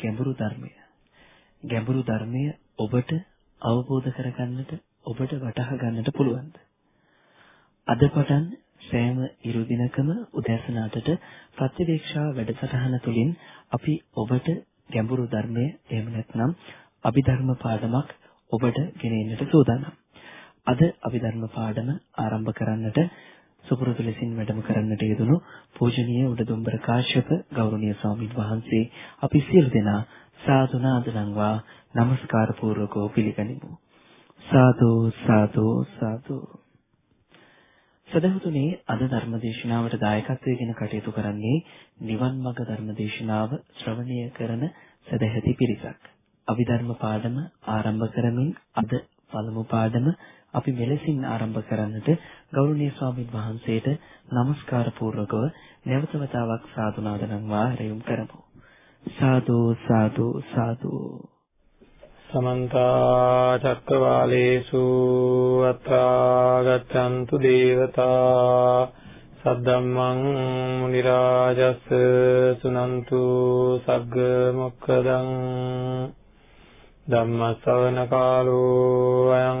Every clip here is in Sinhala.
ගැඹුරු ධර්මය. ගැඹුරු ධර්මය ඔබට අවබෝධ කරගන්නට ඔබට වටහා ගන්නට පුළුවන්ද? අද පටන් සෑම ඉරු දිනකම උදෑසන 8ට ප්‍රතිවේක්ෂා වැඩසටහන තුළින් අපි ඔබට ගැඹුරු ධර්මය එහෙම නැත්නම් අභිධර්ම පාඩමක් ඔබට ගෙනෙන්නට සූදානම්. අද අභිධර්ම පාඩම ආරම්භ කරන්නට සුපුරුදු ලෙසින් වැඩම කරන්නට යෙදුණු පූජනීය උඩදුම්බර කාශ්‍යප ගෞරවනීය ස්වාමීන් වහන්සේ අපි සියලු දෙනා සාදු නාදනම්වා নমස්කාර පූර්වකව පිළිගනිමු. සාදු සාදු සාදු සදහතුනේ අද ධර්මදේශනාවට දායකත්වයෙන් කටයුතු කරන්නේ නිවන් මඟ ධර්මදේශනාව ශ්‍රවණය කරන සදැහැති පිරිසක්. අභිධර්ම පාඩම ආරම්භ කරමින් අද පළමු පාඩම අපි මෙලෙසින් ආරම්භ කරන්නට ගෞරවනීය ස්වාමීන් වහන්සේට নমස්කාර පූර්වකව නැවත වතාවක් සාදු නාදනම් වාරයුම් කරමු. සාදු සාදු සාදු සමන්ත චක්කවාලේසු අත්‍රා ගච්ඡන්තු දේවතා සද්දම්මං මුනි රාජස් සුනන්තු සග්ග මොක්ඛදං ධම්ම ශ්‍රවණ කාලෝ අයං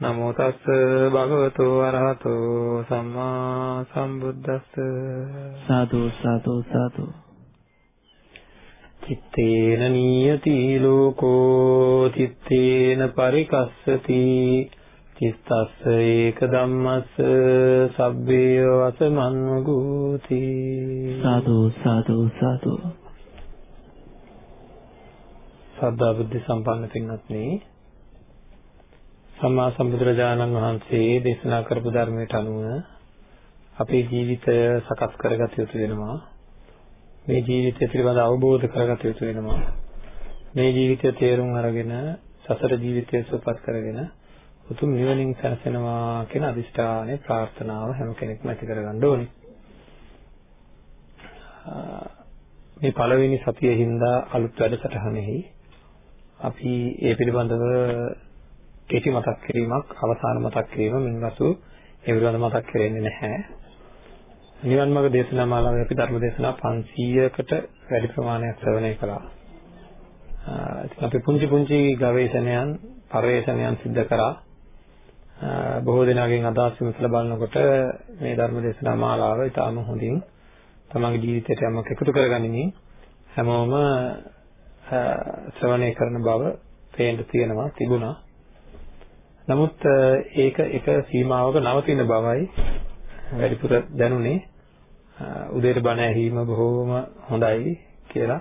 නමෝ තස් භගවතු වරහතෝ සම්මා සම්බුද්දස්ස. සාදු සාදු සාදු. චිත්තේන නියති ලෝකෝ චිත්තේන පරිකස්සති. චිත්තස්ස ඒක ධම්මස්ස සබ්බේ වසමන්වගෝති. සාදු සාදු සාදු. සද්ධා බුද්ධ සම්පන්න පින්වත්නි සම්මා සම්බුදුරජාණන් වහන්සේ දේශනා කරපු ධර්මයට අනුව අපේ ජීවිතය සකස් කරගත යුතු වෙනවා මේ ජීවිතය පිළිබඳ අවබෝධ කරගත යුතු වෙනවා මේ ජීවිතය තේරුම් අරගෙන සසර ජීවිතය සුවපත් කරගෙන උතුම් නිවනින් සැනසෙනවා කියන අදිෂ්ඨානයේ ප්‍රාර්ථනාව හැම කෙනෙක්ම ඇති කරගන්න ඕනේ. මේ පළවෙනි සතියේ හින්දා අලුත් වැඩසටහනෙහි අපි ඒ පිළිබඳව කෙටි මතක් කිරීමක් අවසාන මතක් කිරීම මින්වසු ඒ පිළිබඳව මතක් කරන්නේ නැහැ. නිවන් මාර්ග දේශනා මාලාවේ අපි ධර්ම දේශනා 500කට වැඩි ප්‍රමාණයක් ශ්‍රවණය කළා. ඉතින් අපි පුංචි පුංචි ගවේෂණයන් පරිශ්‍රණයන් සිදු කරා බොහෝ දෙනාගෙන් අදහස් විමසලා බලනකොට මේ ධර්ම දේශනා මාලාව ඉතාම හොඳින් තමන්ගේ ජීවිතයට යමක් එකතු කරගනිමින් හැමෝම ශ්‍රවණය කරන බව පේන්න තියෙනවා තිබුණා. නමුත් ඒක එක සීමාවක නවතින බවයි වැඩිපුර දැනුනේ. උදේට බණ ඇහිීම බොහෝම හොඳයි කියලා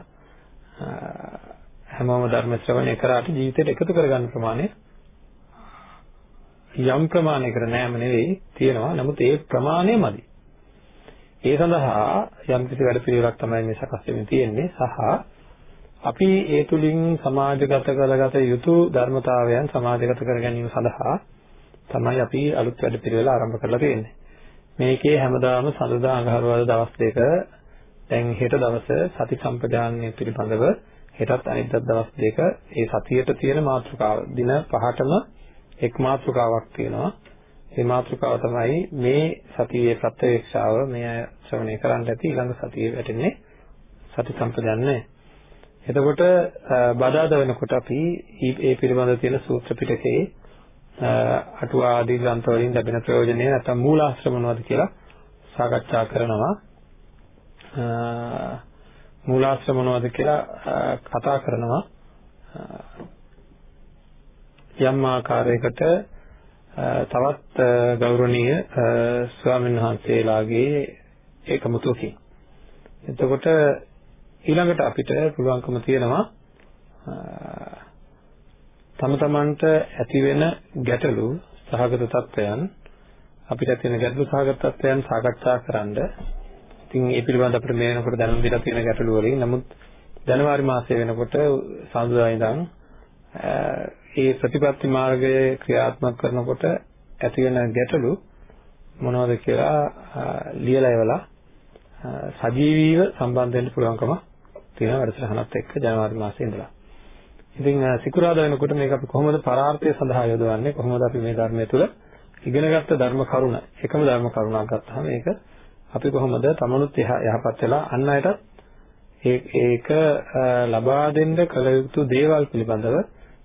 හැමෝම ධර්ම ශ්‍රවණය කරාට ජීවිතයට එකතු කරගන්න ප්‍රමාණය යම් ප්‍රමාණයකට නෑම නෙවෙයි තියෙනවා. නමුත් ඒ ප්‍රමාණය මදි. ඒ සඳහා යම් කිසි වැඩ පිළිවෙලක් තමයි මේ සකස් වෙමින් තියෙන්නේ සහ අපි ඒ තුලින් සමාජගත කරගත යුතු ධර්මතාවයන් සමාජගත කර ගැනීම සඳහා තමයි අපි අලුත් වැඩ පිළිවෙල ආරම්භ කරලා තියෙන්නේ. මේකේ හැමදාම සඳුදා අඟහරුවාදා දවස් දෙක දැන් හෙට දවස සති සම්පජාන්‍ය පිළිබඳව හෙටත් අනිද්දා දවස් දෙක ඒ සතියට තියෙන මාතෘකාව දින පහටම එක් මාතෘකාවක් තියෙනවා. මේ මාතෘකාව තමයි මේ සතියේ ප්‍රත්‍යක්ෂාව මේ අය ශ්‍රවණය කරන්න ඇති ඊළඟ සතියේ වැටෙන්නේ සති සම්පජන්ණය. එතකොට බදාද වෙනකොට අපි මේ පිළිබඳව තියෙන සූත්‍ර පිටකේ අටුවා ආදී ග්‍රන්ථ වලින් ලැබෙන ප්‍රයෝජනය නැත්නම් මූලාශ්‍රම මොනවද කියලා සාකච්ඡා කරනවා. මූලාශ්‍රම මොනවද කියලා කතා කරනවා. යම් ආකාරයකට තවත් ගෞරවනීය ස්වාමීන් වහන්සේලාගේ ඒකමුතුකින්. එතකොට ඊළඟට අපිට පුළුවන්කම තියෙනවා තම තමන්ට ඇති වෙන ගැටලු සහගත තත්වයන් අපිට ඇති වෙන ගැටලු සහගත තත්වයන් සාකච්ඡා කරන්න ඉතින් ඒ පිළිබඳව අපිට මේ වෙනකොට දැනුම් දීලා තියෙන ගැටලු වලින්. නමුත් ජනවාරි මාසයේ වෙනකොට සඳුදා ඉඳන් ඒ ප්‍රතිපත්ති මාර්ගය ක්‍රියාත්මක කරනකොට ඇති වෙන ගැටලු මොනවද කියලා ලියලා එවලා සජීවීව සම්බන්ධ වෙන්න පුළුවන්කම තියෙන වැඩසටහනත් එක්ක ජනවාරි මාසයේ ඉඳලා. ඉතින් සිකුරාදා වෙනකොට මේක අපි කොහොමද පරාර්ථය සඳහා යොදවන්නේ කොහොමද අපි මේ ධර්මය තුළ ඉගෙනගත්ත ධර්ම කරුණ එකම ධර්ම කරුණක් ගත්තාම මේක අපි කොහොමද තමනුත් යහපත් වෙලා අන් අයටත් ඒක ලබා දෙන්න කල යුතු දේවල් පිළිබඳව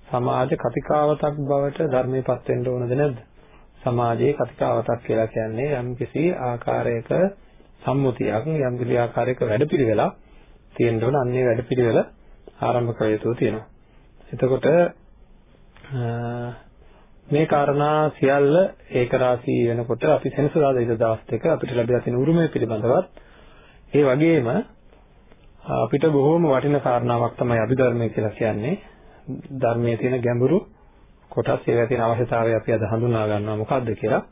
සමාජ කතිකාවතක් බවට ධර්මයේපත් වෙන්න ඕනද නැද්ද? සමාජයේ කතිකාවතක් කියලා කියන්නේ යම්කිසි ආකාරයක සම්මුතියක් යම්කිසි ආකාරයක වැඩපිළිවෙලක් තියෙන්න ඕන අන්නේ වැඩපිළිවෙල ආරම්භ කළ යුතු තියෙනවා. එතකොට මේ කාරණා සියල්ල ඒක රාශී වෙනකොට අපි සෙනසුරාදා ඉද දවස් දෙක අපිට ලැබිලා තියෙන උරුමය පිළිබඳවත් ඒ වගේම අපිට බොහෝම වටින කාරණාවක් තමයි අභිධර්මය කියලා කියන්නේ ධර්මයේ තියෙන ගැඹුරු කොටස් ඒවා තියෙන අවශ්‍යතාවය අපි අද හඳුනා ගන්නවා මොකක්ද කියලා.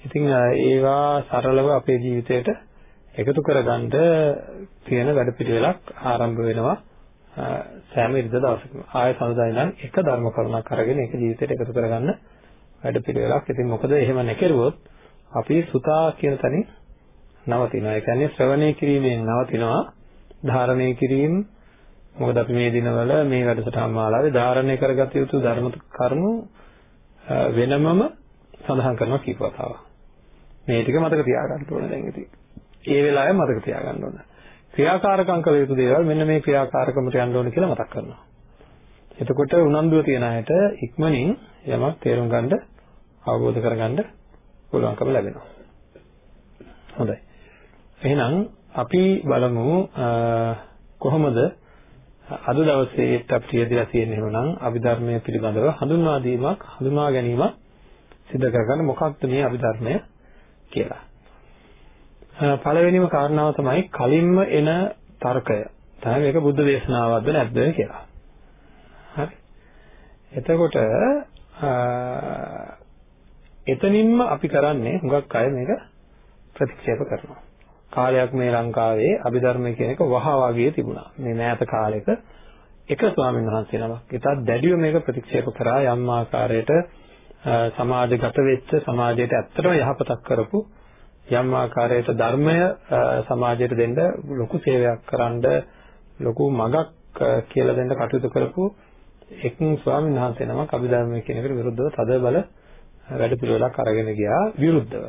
ඉතින් ඒවා සරලව අපේ ජීවිතයට එකතු කරගන්න තියෙන වැඩපිළිවෙලක් ආරම්භ වෙනවා සෑම ඉරිදා දවසකම. ආය සමුදාය නම් එක ධර්ම කරුණක් අරගෙන ඒක ජීවිතයට එකතු කරගන්න වැඩපිළිවෙලක්. ඉතින් මොකද එහෙම නැකරුවොත් අපි සුතා කියන තැනින් නවතිනවා. ඒ කියන්නේ ශ්‍රවණය කිරීමෙන් නවතිනවා. ධාරණය කිරීම මොකද අපි මේ දිනවල මේ වැඩසටහන් මාලාවේ ධාරණය කරගත යුතු ධර්ම කරුණු වෙනමම සඳහන් කරනවා කීප වතාවක්. මේ ටික මතක තියාගන්න ඕනේ දැන් ඉතින්. ඒ වෙලාවේ මතක තියාගන්න ඕනේ. ක්‍රියාකාරකම් කළ යුතු දේවල් මෙන්න මේ ක්‍රියාකාරකමට යන්න ඕනේ කියලා මතක් කරනවා. එතකොට උනන්දුව තියන අයට ඉක්මනින් යමක් තේරුම් ගන්න අවබෝධ කරගන්න පුළුවන්කම ලැබෙනවා. හොඳයි. එහෙනම් අපි බලමු කොහොමද අද දවසේට අපිට යෙදලා තියෙන එහෙමනම් අභිධර්මයේ පිළිබඳව හඳුන්වා දීමක් හඳුනා ගැනීමක් සිදු කරගන්න මොකක්ද මේ අභිධර්මය කියලා. පළවෙනිම කාරණාව තමයි කලින්ම එන තර්කය. තමයි මේක බුද්ධ දේශනාවක්ද නැද්ද කියලා. හරි. එතකොට එතනින්ම අපි කරන්නේ හුඟක් අය මේක ප්‍රතික්ෂේප කරනවා. කාලයක් මේ ලංකාවේ අභිධර්ම කියන එක වහ වගේ තිබුණා. මේ මෑත කාලෙක එක ස්වාමීන් වහන්සේ නමක් ඊටත් දැඩිව මේක ප්‍රතික්ෂේප කරා යම් ආකාරයකට සමාජගත වෙච්ච සමාජයට ඇත්තටම යහපතක් කරපු යම් ආකාරයකට ධර්මය සමාජයට දෙන්න ලොකු සේවයක් කරන්න ලොකු මගක් කියලා දෙන්න කටයුතු කරපු එක් ස්වාමීන් වහන්සේ නමක් අභිධර්මයේ කියන එකට විරුද්ධව තද බල වැඩ පිළිවෙලක් අරගෙන ගියා විරුද්ධව.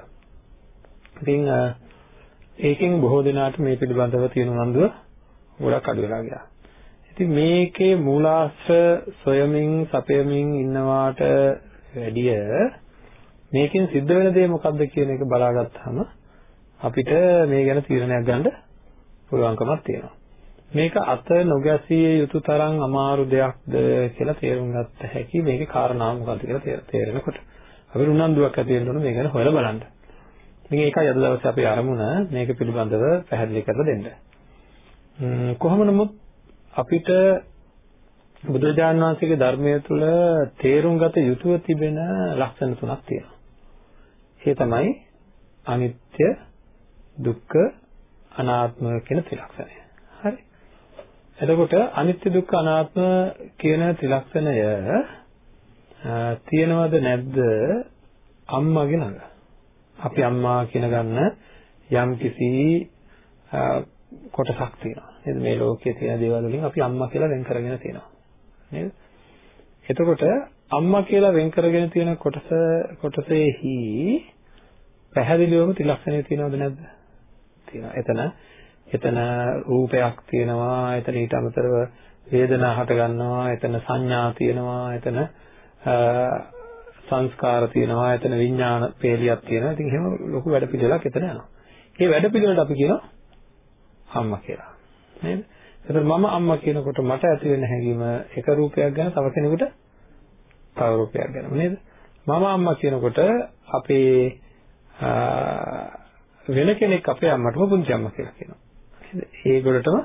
ඉතින් ඒකෙන් බොහෝ දෙනාට මේ පිළිබඳව තියෙන උනන්දුව ගොඩක් අඩු වෙලා ගියා. ඉතින් මේකේ මූලාශ්‍ර සොයමින් සපයමින් ඉන්නවාට වැඩිය මේකෙන් සිද්ධ වෙන දේ මොකක්ද කියන එක බලාගත්තාම අපිට මේ ගැන තීරණයක් ගන්න පුළුවන්කමක් තියෙනවා. මේක අත නොගැසිය යුතු තරම් අමාරු දෙයක්ද කියලා තේරුම් ගත්ත හැකි මේකේ කාරණා මොකක්ද කියලා තේරෙනකොට අපිට උනන්දුවක් ඇති වෙන්න ඕන මේ ගැන හොයලා බලන්න. ඉතින් ඒකයි අද දවසේ අපේ අරමුණ මේක පිළිබඳව පැහැදිලි කරලා දෙන්න. කොහොම නමුත් අපිට බුදුරජාණන් වහන්සේගේ ධර්මය තුළ තේරුම් ගත යුතුව තිබෙන ලක්ෂණ තුනක් තියෙනවා. ඒ තමයි අනිත්‍ය, දුක්ඛ, අනාත්ම කියන ත්‍රිලක්ෂණය. හරි. එතකොට අනිත්‍ය දුක්ඛ අනාත්ම කියන ත්‍රිලක්ෂණය තියෙනවද නැද්ද අම්මගේ ළඟ? අපි අම්මා කියන ගන්න යම් කිසි කොටසක් තියෙනවා. නේද? මේ ලෝකයේ තියෙන දේවල් වලින් අපි අම්මා කියලා වෙන් කරගෙන තියෙනවා. නේද? එතකොට අම්මා කියලා වෙන් කරගෙන තියෙන කොටස කොටසේහි පැහැදිලිවම ත්‍රිලක්ෂණය තියෙනවද නැද්ද? තියෙනවා. එතන එතන රූපයක් තියෙනවා. එතන ඊට අමතරව වේදනා හට ගන්නවා. එතන සංඥා තියෙනවා. එතන සංස්කාර තියෙනවා එතන විඥාන පේලියක් තියෙනවා ඉතින් එහෙම ලොකු වැඩ පිළිවෙලක් එතන යනවා මේ වැඩ පිළිවෙලට අපි කියනවා අම්මා කියලා නේද එතකොට මම අම්මා කියනකොට මට ඇති වෙන හැඟීම එක රූපයක් ගැන තව කෙනෙකුට තව රූපයක් ගැන නේද? මම අම්මා කියනකොට අපේ වෙන කෙනෙක් අපේ අම්මටම පුංචි අම්මා කියලා කියනවා. නේද? ඒගොල්ලටම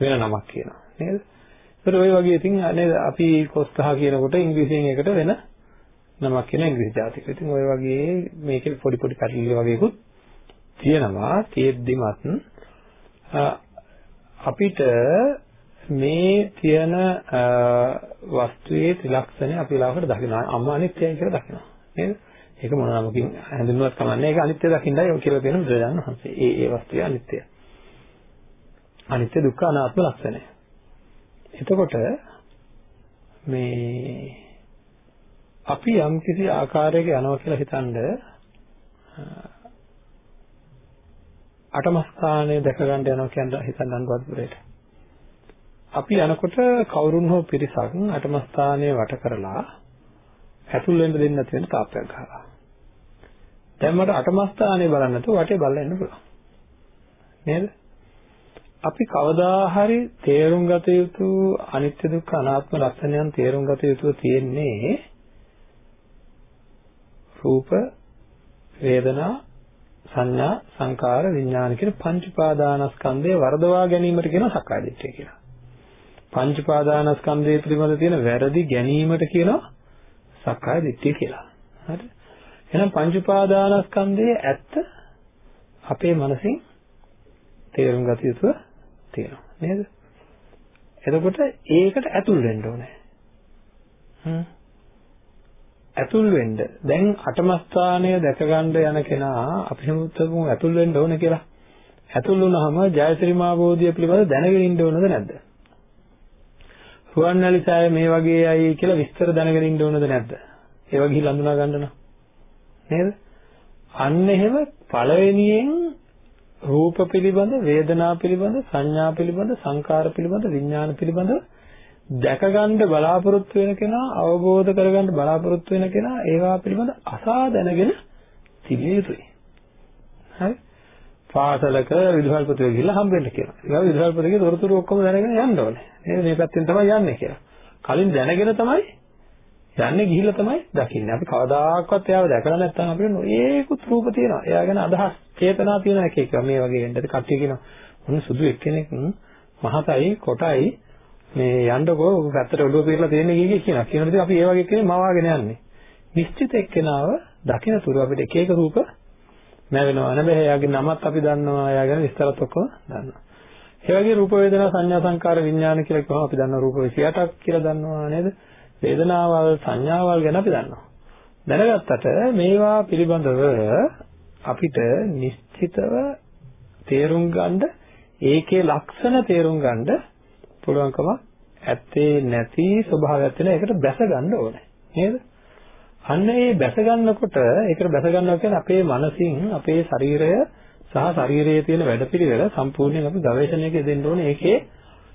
වෙන නමක් කියනවා. නේද? ඒතර ඔය වගේ ඉතින් නේද? අපි කොස්කහ කියනකොට ඉංග්‍රීසියෙන් එකට වෙන නමක් කියන ඉංග්‍රීසි ජාතික. ඉතින් ওই වගේ මේකේ පොඩි පොඩි පැටලිලි වගේකුත් තියෙනවා. තියෙද්දිමත් අපිට මේ තියෙන වස්තුවේ ත්‍රිලක්ෂණය අපි ලාකට දකිනවා. අම්මා අනිත්‍යයි කියලා දකිනවා. නේද? ඒක මොන නමකින් හඳුන්වන්නත් කමන්නේ. ඒක අනිත්‍ය දකින්නයි ඔය කියලා තියෙන බුදුරජාණන් වහන්සේ. ඒ ඒ වස්තුවේ අනිත්‍යය. අනිත්‍ය දුක්ඛ අනාත්ම ලක්ෂණය. එතකොට මේ අපි යම් කිසි ආකාරයක යනවා කියලා හිතනද අටමස්ථානය දැක ගන්න යනවා කියන හිතන්න අනුවදපුරේට. අපි යනකොට කවුරුන් හෝ පිරිසක් අටමස්ථානය වට කරලා ඇතුල් වෙන්න දෙන්නේ නැති වෙන තාප්පයක් ගහලා. දැන් මට අටමස්ථානය බලන්න නැතුව වටේ බලලා ඉන්න පුළුවන්. නේද? අපි කවදා හරි තේරුම් ගත යුතු අනිත්‍ය දුක්ඛ අනාත්ම ලක්ෂණයන් තේරුම් ගත යුතු තියෙන්නේ රූප වේදනා සංඥා සංකාර විඥාන කියන පංච උපාදානස්කන්ධය වර්ධවා ගැනීමට කියන සක්කාය දිට්ඨිය කියලා. පංච උපාදානස්කන්ධය පිළිබඳ තියෙන වැරදි ගැනීමට කියනවා සක්කාය දිට්ඨිය කියලා. හරි? එහෙනම් පංච උපාදානස්කන්ධයේ ඇත්ත අපේ මනසින් තේරුම් ගත යුතු තියෙනවා නේද? එතකොට ඒකට ඇතුල් වෙන්න ඕනේ. හ්ම් ඇතුල් වෙන්න දැන් අටම ස්ථානය දැක ගන්න යන කෙනා අපි හිතමු ඇතුල් වෙන්න ඕන කියලා. ඇතුල් වුණාම ජයශ්‍රී මාබෝධිය පිළිබඳ දැනගෙන ඉන්න ඕනද නැද්ද? රුවන්වැලිසෑය මේ වගේ අය කියලා විස්තර දැනගෙන ඉන්න ඕනද නැද්ද? ඒව ගිහිල්ලා අඳුනා ගන්න නම්. නේද? අන්න එහෙම පළවෙනියෙන් රූප පිළිබඳ, වේදනා පිළිබඳ, සංඥා පිළිබඳ, සංකාර පිළිබඳ, විඥාන පිළිබඳ දැකගන්න බලාපොරොත්තු වෙන කෙනා අවබෝධ කරගන්න බලාපොරොත්තු වෙන කෙනා ඒවා පිළිබඳ අසා දැනගෙන තිබිය යුතුයි. හරි? පාසලක විදුහල්පතිව ගිහිල්ලා හම්බෙන්න කියලා. ඒවා විදුහල්පතිගේ තොරතුරු ඔක්කොම දැනගෙන යන්න ඕනේ. නේද? මේ පැත්තෙන් තමයි යන්නේ කියලා. කලින් දැනගෙන තමයි යන්නේ ගිහිල්ලා තමයි දකින්නේ. අපි කවදාකවත් එයාව දැකලා නැත්නම් අපිට නොයේකුත් රූප තියෙනවා. එයා ගැන අදහස්, චේතනා තියෙන එක එක මේ වගේ වෙන්නද කට්ටිය කියනවා. මොන සුදු එක්කෙනෙක් මහතයි, කොටයි මේ යන්නකෝ ඔක පැත්තට ඔළුව පිරලා තියෙන කීකේ කියනවා. කියනකොට අපි ඒ වගේ කෙනෙක් මවාගෙන යන්නේ. නිශ්චිත එක්කෙනාව දකින තුරු අපිට එක එක රූප නැවෙනවා. නැබැයි එයාගේ නමත් අපි දන්නවා. එයා ගැන විස්තරත් ඔක්කොම දන්නවා. ඒ වගේ රූප වේදනා සංඥා සංකාර විඥාන කියලා කිව්වම අපි දන්නවා රූප 28ක් කියලා දන්නවා නේද? වේදනාවල් සංඥාවල් ගැන අපි දන්නවා. දැනගත්තට මේවා පිළිබඳව අපිට නිශ්චිතව තේරුම් ගන්න ඒකේ ලක්ෂණ තේරුම් ගන්න පුළුවන්කම ඇත්තේ නැති ස්වභාවයක් තියෙන එකට බැස ගන්න ඕනේ නේද? අන්න ඒ බැස ගන්නකොට ඒකට බැස ගන්නවා කියන්නේ අපේ මනසින් අපේ ශරීරය සහ ශරීරයේ තියෙන වැඩපිළිවෙල සම්පූර්ණයෙන් අපි ගවේෂණයක යෙදෙන්න ඕනේ. ඒකේ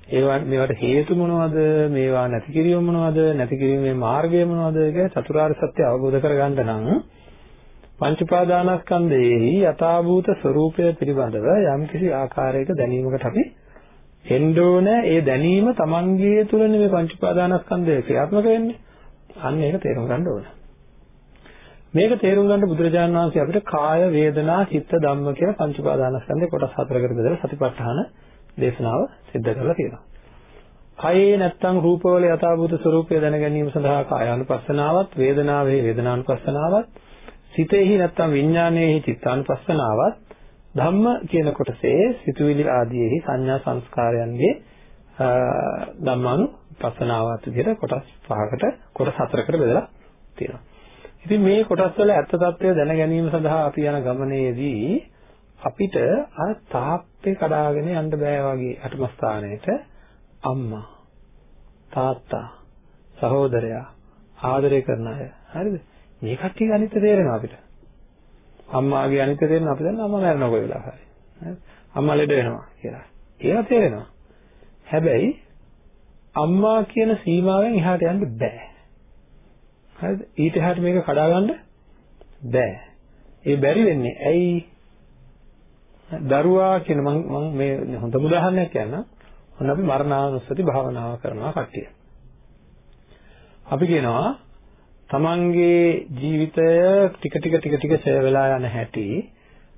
ඒවා මේවට හේතු මොනවද? මේවා නැති කිරීම මොනවද? නැති කිරීමේ මාර්ගය මොනවද? කියලා චතුරාර්ය සත්‍ය අවබෝධ කරගන්න නම් පංච උපාදානස්කන්ධයේ යථාභූත ස්වરૂපය පිළිබඳව යම්කිසි ආකාරයක දැනීමකට අපි එන්න ඕන ඒ දැනීම තමන්ගේ තුළනේ මේ පංච උපාදානස්කන්ධය ක්‍රියාත්මක වෙන්නේ. අන්න ඒක තේරුම් ගන්න ඕන. මේක තේරුම් ගන්න බුදුරජාණන් වහන්සේ අපිට කාය වේදනා චිත්ත ධම්ම කියන පංච උපාදානස්කන්ධේ කොටස් හතරකට බෙදලා සතිපට්ඨාන දේශනාව සිද්ධ කරලා තියෙනවා. කයේ නැත්තම් රූපවල යථාභූත ස්වરૂපය දැන ගැනීම සඳහා කායානුපස්සනාවත් වේදනාවේ වේදනානුපස්සනාවත් සිතෙහි නැත්තම් විඥානයේහි චිත්තානුපස්සනාවත් ධම්ම කියන කොටසේ සිතුවිලි ආදීෙහි සංඥා සංස්කාරයන්ගේ ධම්මානුපස්සනාවත් විදිහට කොටස් පහකට කොටස් හතරකට බෙදලා තියෙනවා. ඉතින් මේ කොටස් වල ඇත්ත తත්වය දැන ගැනීම සඳහා අපි යන ගමනේදී අපිට අර තාප්පේ කඩාගෙන යන්න බෑ වගේ අටම ස්ථානයේට අම්මා තාත්තා සහෝදරයා ආදරය කරන අය හරිද මේ කට්ටිය අනිත් තේරෙනවා අපිට අම්මාගේ අනිත්‍ය තේරෙන අපි දන්න අම්මා මැරෙනවා කොයි වෙලාවක හරි. නේද? අම්මා ලෙඩ වෙනවා කියලා. ඒවා තේරෙනවා. හැබැයි අම්මා කියන සීමාවෙන් එහාට යන්න බෑ. හරිද? ඊට එහාට මේක කඩා ගන්න බෑ. ඒ බැරි වෙන්නේ ඇයි? දරුවා කියන මම මම මේ හොඳ උදාහරණයක් කියන්නම්. ඔන්න අපි මරණානුස්සති භාවනාව කරනවා කට්ටිය. අපි කියනවා තමන්ගේ ජීවිතය ටික ටික ටික ටික ඡය වෙලා යන හැටි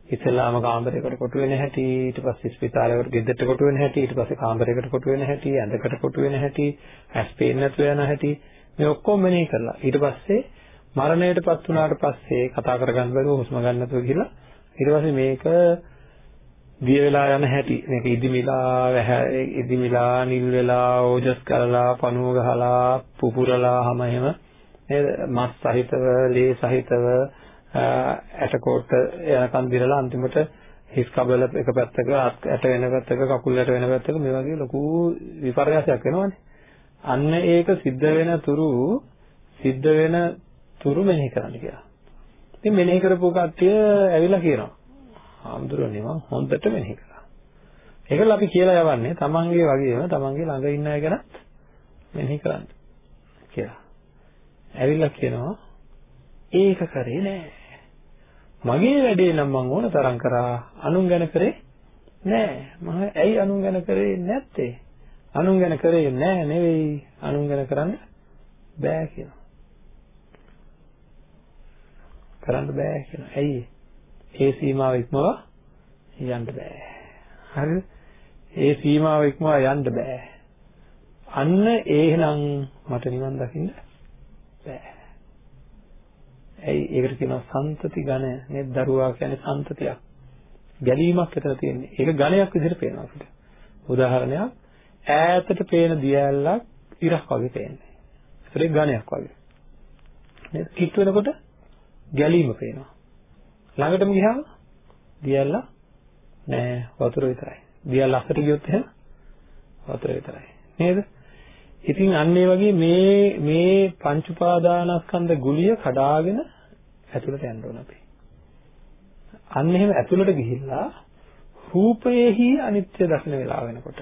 ඉස්සෙල්ලාම කාමරයකට කොටු වෙන හැටි ඊට පස්සේ ස්පිතාලයකට ගෙදරට කොටු වෙන හැටි ඊට පස්සේ කාමරයකට කොටු වෙන හැටි ඇඳකට කොටු වෙන හැටි ඇස් පේන්නේ නැතුව යන හැටි මේ ඔක්කොම මෙනෙහි කරලා. ඊට පස්සේ මරණයටපත් වුණාට පස්සේ කතා කරගන්න බැරුව හුස්ම ගන්න නැතුව ගිහලා ඊට පස්සේ මේක දිය වෙලා යන හැටි. මේක ඉදිමිලා ඉදිමිලා නිල් වෙලා ඕජස් කරලා පණුව ගහලා පුපුරලා හැම එහෙම. නේද මස් සහිතව ලේ සහිතව ඇටකොට්ට යනකන් දිරලා අන්තිමට හිස් කබල එක පැත්තක ඇට වෙන පැත්තක කකුල් ඇට වෙන පැත්තක මේ වගේ ලොකු විපර්යාසයක් වෙනවනේ. අන්න ඒක සිද්ධ වෙන තුරු සිද්ධ වෙන තුරු මෙනෙහි කරන්න කියලා. ඉතින් මෙනෙහි කරපු කට්ටිය ඇවිල්ලා කියනවා හාමුදුරනේ මම හොඳට මෙනෙහි කළා. ඒකල අපි කියලා යවන්නේ තමන්ගේ වගේම තමන්ගේ ළඟ ඉන්න අය ගැනත් මෙනෙහි කරන්න කියලා. ඇවිල්ලා කියනවා ඒක කරේ නෑ. මගේ වැඩේ නම් මම ඕන තරම් කරා අනුන් ගැන කරේ නෑ. මම ඇයි අනුන් ගැන කරේ නැත්තේ? අනුන් ගැන කරේ නෑ නෙවෙයි අනුන් ගැන කරන්න බෑ කියනවා. කරන්න බෑ කියනවා. ඇයි? ඒ සීමාව ඉක්මවා යන්න බෑ. හරිද? ඒ සීමාව ඉක්මවා යන්න බෑ. අන්න එහෙනම් මට නිවන් දකින්න බෑ. ඇයි ඒකට කියනවා සන්තති ඝන නේද දරුවා කියන්නේ සන්තතියක්. ගැලීමක් විතර තියෙන්නේ. ඒක ඝනයක් විදිහට පේනවා අපිට. උදාහරණයක් ඈතට පේන දියැලක් ඉරක් වගේ පේන්නේ. ඒක ඝනයක් වගේ. නේද? කිට් වෙනකොට ගැලීම පේනවා. ළඟටම ගියාම දියල්ලා නෑ වතුර විතරයි. දියල්ලා අස්සට ගියොත් එහෙම වතුර විතරයි. නේද? ඉතින් අන්න ඒ වගේ මේ මේ පංච උපාදානස්කන්ධ ගුලිය කඩාගෙන ඇතුළට යන්න ඕන අපි. අන්න එහෙම ඇතුළට ගිහිල්ලා රූපයේහි අනිත්‍ය දකින වෙලාව වෙනකොට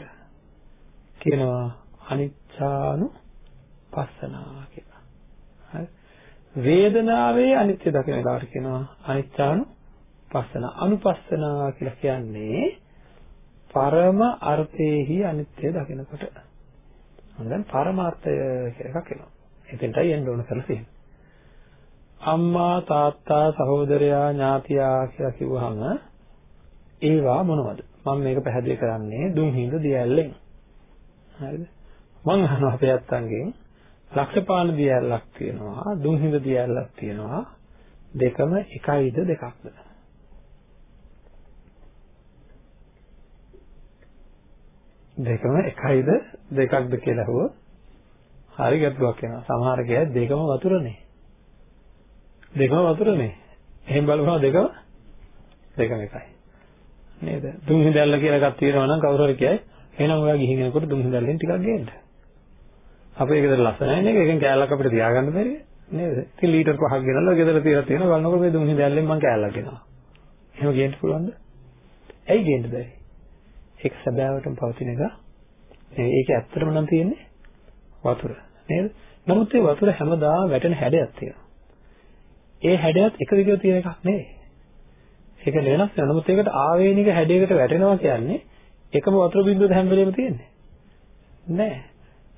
කියනවා අනිච්චානු පස්සනා කියලා. හරි. වේදනාවේ අනිත්‍ය දකින වෙලාවට කියනවා අනිච්චානු පස්සන. අනුපස්සනා කියලා කියන්නේ පරම අර්ථයේහි අනිත්‍ය දකිනකොට. දැන් පරමාර්ථය කියලා එකක් එනවා. එතෙන්ටයි එන්න ඕන කරලා තියෙන්නේ. අම්මා තාත්තා සහෝදරයා ඥාතියා කියලා කිව්වහම ඒවා මොනවද? මම මේක පැහැදිලි කරන්නේ දුම් හිඳ දියැලෙන් හරිද? මං අහනවා අපේ අත්තන්ගෙන් ලක්ෂපාන දියැලක් තියෙනවා දුම්හිඳ දියැලක් තියෙනවා. දෙකම එකයිද දෙකක්ද? දෙකම එකයිද දෙකක්ද කියලා අහුවොත් හරි ගැටලුවක් එනවා. සමහර කෑ දෙකම වතුරනේ. දෙකම වතුරනේ. එහෙන් බලපුවම දෙකම දෙකම එකයි. නේද? දුම්හිඳැල්ල කියලා එකක් තියෙනවා නම් කවුරු හරි කියයි. එහෙනම් ඔයා ගිහින් එනකොට දුම්හිඳැල්ලෙන් ටිකක් ගේන්න අපේ ගෙදර ලස්සනයි නේද? එකෙන් කෑල්ලක් අපිට තියාගන්න බැරි නේද? ඉතින් ලීටර් පහක් ගෙනල්ලා ගෙදර තියලා තියෙනවා. බලනකොට මේ දුම් හිඳැල්ලෙන් මං කෑල්ලක් ගෙනවා. එහෙම ගේන්න පුළුවන්ද? ඇයි ගේන්න බැරි? ඒක සැබෑවටම පවතින එක. ඒක ඇත්තටම නම් තියෙන්නේ වතුර නේද? නමුත් ඒ වතුර හැමදාම වැටෙන හැඩයක් තියෙනවා. ඒ හැඩයත් එක විදිහට තියෙන එකක් නෙවෙයි. ඒක වෙනස් වෙනවා. නමුත් ඒකට ආවේනික හැඩයකට වැටෙනවා කියන්නේ එකම වතුර බිඳුවද හැම වෙලෙම තියෙන්නේ? නෑ.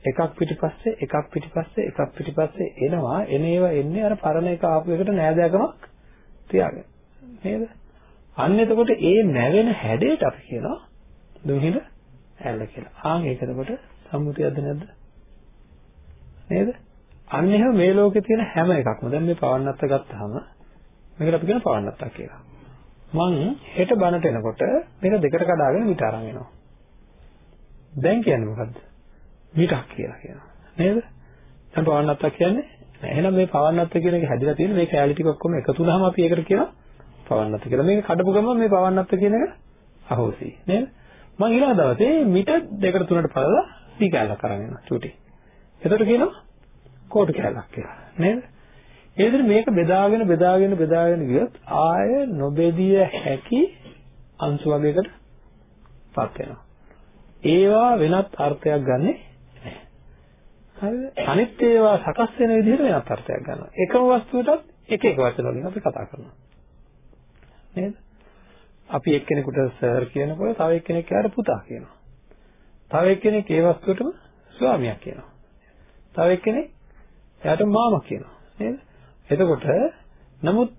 එකක් පිටිපස්සේ එකක් පිටිපස්සේ එකක් පිටිපස්සේ එනවා එන ඒවා එන්නේ අර පරණ එක ආපු එකට නෑදෑකමක් තියාගෙන. නේද? අන්න එතකොට ඒ නැවෙන හැඩයට අපි කියනවා දුහිඳ ඇල්ල කියලා. ආන් ඒක එතකොට සම්මුතියක්ද නැද්ද? නේද? අන්න එහෙම මේ ලෝකේ තියෙන හැම එකක්ම. දැන් මේ පවන්නත්ත ගත්තාම මේකට අපි කියන පවන්නත්තක් කියලා. මං හෙට බනට එනකොට මේක දෙකට කඩාගෙන මිට අරන් එනවා දැන් කියන්නේ මොකද්ද මිටක් කියලා කියනවා. නේද? දැන් පවන්නත්තක් කියන්නේ එහෙනම් මේ පවන්නත්ත කියන එක හැදිලා තියෙන මේ කැලිටි ටික ඔක්කොම එකතු වුනහම අපි ඒකට කියනවා පවන්නත්ත කියලා. මේක කඩපු ගමන් මේ පවන්නත්ත කියන එක අහෝසි. නේද? මම ඊළඟ දවසේ මිට දෙකට තුනට පළලා දී කැලක් අරන් එනවා චූටි. එතකොට කියනවා කෝටු කැලක් කියලා. නේද? ඒ විදිහට මේක බෙදාගෙන බෙදාගෙන බෙදාගෙන ගියොත් ආය නොබෙදිය හැකි අංශු වගේකට පත් වෙනවා. ඒවා වෙනත් අර්ථයක් ගන්නේ හරිද? අනිත් ඒවා සකස් වෙන විදිහට වෙනත් අර්ථයක් ගන්නවා. එකම වස්තුවටත් එක එක වචන වලින් අපි කතා කරනවා. නේද? අපි එක්කෙනෙකුට සර් කියනකොට තව එක්කෙනෙක් එයාට පුතා කියනවා. තව එක්කෙනෙක් ඒ වස්තුවටම ස්වාමියා කියනවා. තව එක්කෙනෙක් එයාට මාමා කියනවා. නේද? එතකොට නමුත්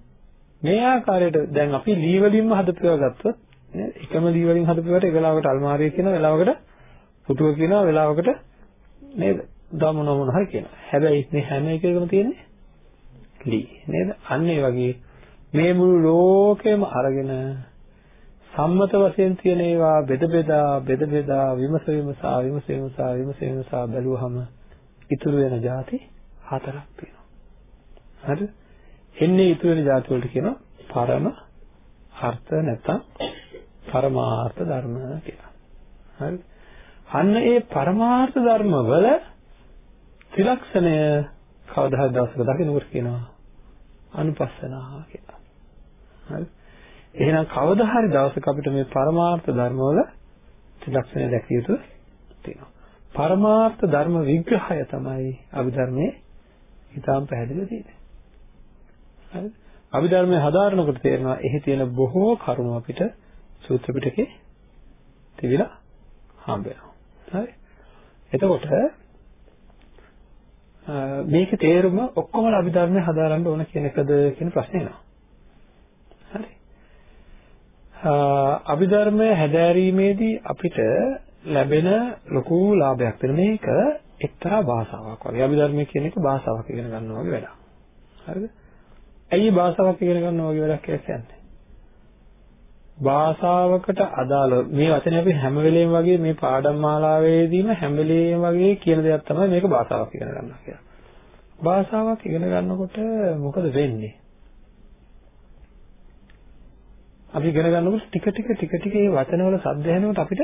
මේ ආකාරයට දැන් අපි ලී වලින්ම හදපුවා ගත්තොත් නේද? එකම ලී වලින් හදපුවාට ඒ වෙලාවකට අල්මාරිය කියනවා, වෙලාවකට පුටුව කියනවා, වෙලාවකට නේද? දා මොන මොන හරි කියනවා. හැබැයි මේ හැම එකකම තියෙන්නේ ලී නේද? අන්න ඒ වගේ මේ මුළු ලෝකෙම අරගෙන සම්මත වශයෙන් තියෙන ඒවා බෙද බෙදා බෙද බෙදා විමස විමසා විමස විමසා විමස විමසා බැලුවහම ඉතුරු වෙන જાති හතරක් තියෙනවා. හරිද? එන්නේ ඉතුරු වෙන જાති වලට කියනවා පරම අර්ථ නැත්නම් පරමාර්ථ ධර්ම කියලා. හරිද? අන්න ඒ පරමාර්ථ ධර්ම වල ත්‍රිලක්ෂණය කවදා හරි දවසක දකින්නකොට කියනවා අනුපස්සනා කියලා. හරි? එහෙනම් කවදා හරි දවසක අපිට මේ පරමාර්ථ ධර්ම වල ත්‍රිලක්ෂණය දැකිය යුතු තියෙනවා. පරමාර්ථ ධර්ම විග්‍රහය තමයි අභිධර්මයේ ඊටාම් පැහැදිලිව තියෙන්නේ. හරිද? අභිධර්මයේ හදාරනකොට තේරෙනවා එහි තියෙන බොහෝ කරුණු අපිට සූත්‍ර පිටකේ තිබිලා හම්බ වෙනවා. හරි? එතකොට මේකේ තේරුම ඔක්කොම අභිධර්මයේ හදාරන්න ඕන කියන එකද කියන ප්‍රශ්නේ එනවා. හරි. අභිධර්මයේ හැදෑරීමේදී අපිට ලැබෙන ලොකු ලාභයක් වෙන මේක එක්තරා භාෂාවක් වගේ. අභිධර්මයේ කියන එක භාෂාවක් ඉගෙන ගන්නවා වගේ වැඩක්. හරිද? ඇයි භාෂාවක් ඉගෙන ගන්නවා වගේ වැඩක් කියලා කියන්නේ? භාෂාවකට අදාළ මේ වචනේ අපි හැම වෙලේම වගේ මේ පාඩම් මාලාවේදීම හැම වෙලේම වගේ කියන දෙයක් තමයි මේක භාෂාවක් ඉගෙන ගන්නවා කියලා. භාෂාවක් ඉගෙන ගන්නකොට මොකද වෙන්නේ? අපි ඉගෙන ගන්නකොට ටික ටික ටික ටික මේ වචනවල શબ્ද ඇහෙනකොට අපිට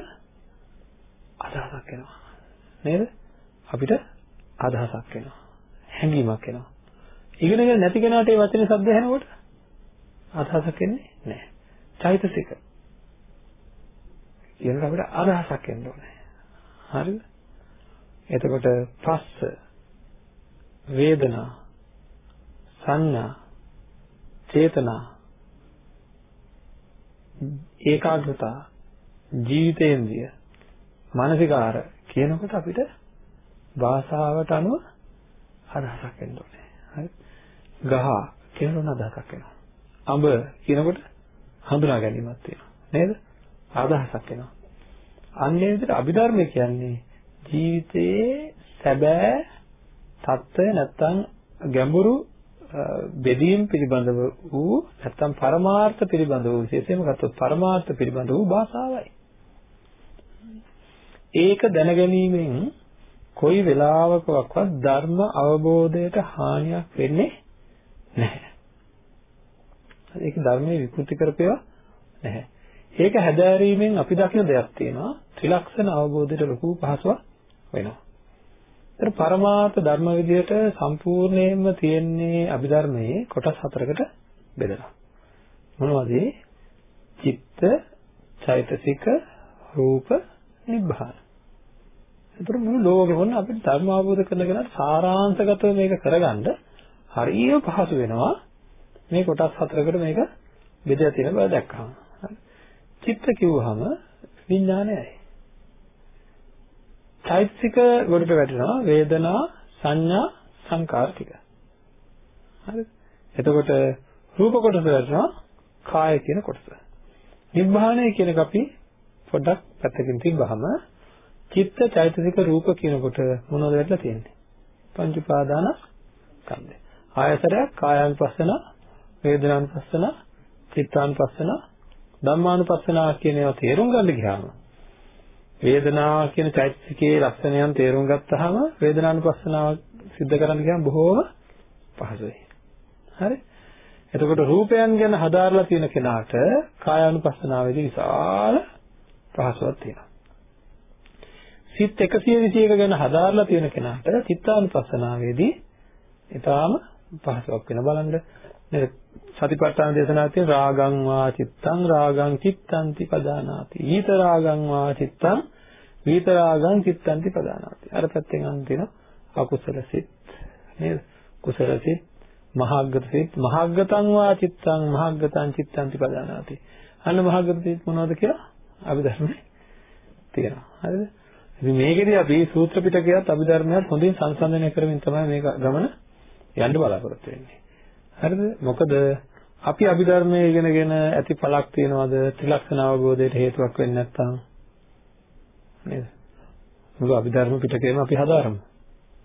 අදහසක් එනවා. නේද? අපිට අදහසක් එනවා. හැඟීමක් එනවා. ඉගෙනගෙන නැති කෙනාට මේ වචනේ શબ્ද ඇහෙනකොට අදහසක් එන්නේ නැහැ. චෛතසික කියනකොට අපිට අදහසක් එන්න ඕනේ. හරිද? එතකොට පස්ස වේදනා සංඥා චේතනා ඒකාග්‍රතා ජීවිතේන්ද්‍රිය මානසිකාර කියනකොට අපිට භාෂාවට අනුව අදහසක් එන්න ඕනේ. හරි? ගහ කියලා ඔන්න අදහසක් එනවා. අඹ කියනකොට හඳුනා ගැනීමක් තියෙනවා. නේද? අදහසක් එනවා. අන්නේ විදිහට අභිධර්මය කියන්නේ ජීවිතයේ සැබෑ தত্ত্বය නැත්තම් ගැඹුරු බෙදීම් පිළිබඳව වූ නැත්තම් පරමාර්ථ පිළිබඳව වූ විශේෂයෙන්ම ගත්තොත් පරමාර්ථ පිළිබඳව වූ භාෂාවයි. ඒක දැනගැනීමෙන් කොයි වෙලාවකවත් ධර්ම අවබෝධයට හානියක් වෙන්නේ නැහැ. ඒක ධර්මයේ විකෘති කරපේවා නැහැ. ඒක හැදෑරීමෙන් අපි දකින දෙයක් තියෙනවා ත්‍රිලක්ෂණ අවබෝධයට ලොකු පහසුවක් වෙනවා. ඒතර පරමාර්ථ ධර්ම විදියට සම්පූර්ණයෙන්ම තියෙන්නේ අභිධර්මයේ කොටස් හතරකට බෙදලා. මොනවද? චිත්ත, චෛතසික, රූප, නිබ්බාන. ඒතර මුළු ලෝකෙම අපිට ධර්ම අවබෝධ කරගෙන සාරාංශගතව මේක කරගන්න හරිය පහසු වෙනවා. මේ කොටස් හතරකට මේක බෙදලා තියෙන බව දැක්කම. චිත්ත කිව්වහම විඥානයයි. චෛතසික වලට වැටෙනවා වේදනා සංඥා සංකාර ටික. හරිද? එතකොට රූප කොටස වැටෙනවා කාය කියන කොටස. නිබ්බාණය කියන එක අපි පොඩ්ඩක් පැත්තකින් තිබ්බහම චිත්ත චෛතසික රූප කියනකොට මොනවද වැටලා තියෙන්නේ? පංච උපාදාන ස්කන්ධය. ආයතරයක් කායानुපස්සන, වේදනානුපස්සන, චිත්තානුපස්සන, ධම්මානුපස්සන කියන ඒවා තේරුම් ගන්න ගියාම වේදනාව කියන චෛතසිකයේ ලක්ෂණයන් තේරුම් ගත්තාම වේදනානුපස්සනාව සිද්ධ කරන්න ගියාම බොහෝම පහසුයි. හරි? එතකොට රූපයන් ගැන හදාarලා තියෙන කෙනාට කායානුපස්සනාවේදී විශාල පහසුවක් තියෙනවා. සිත් 121 ගැන හදාarලා තියෙන කෙනාට චිත්තානුපස්සනාවේදී ඊටාම පහසුවක් වෙන බලන්න නේද සතිපට්ඨාන දේශනාවේ තියෙන රාගං වා චිත්තං රාගං චිත්තන්ති පදානාති. ඊත රාගං වා චිත්තං ඊත රාගං චිත්තන්ති පදානාති. අර පැත්තෙන් අන්න තියෙන අකුසල සිත්. නේද? කුසල සිත් මහාග්ගත සිත්. මහාග්ගතං වා චිත්තං මහාග්ගතං චිත්තන්ති පදානාති. අන්න මහාග්ගත සිත් මොනවද කියලා අපි ධර්මයේ තියෙනවා. හරිද? ඉතින් මේකෙදී අපි සූත්‍ර පිටකයත් අභිධර්මයත් හොඳින් සංසන්දනය කරමින් තමයි මේක ගමන යන්න බලාපොරොත්තු වෙන්නේ. හරිද? මොකද අපි අභිධර්මයේ ඉගෙනගෙන ඇති පළක් තියනවාද ත්‍රිලක්ෂණ අවබෝධයට හේතුවක් වෙන්නේ නැත්නම් නේද? මුළු අභිධර්ම පිටකේම අපි හදාරමු.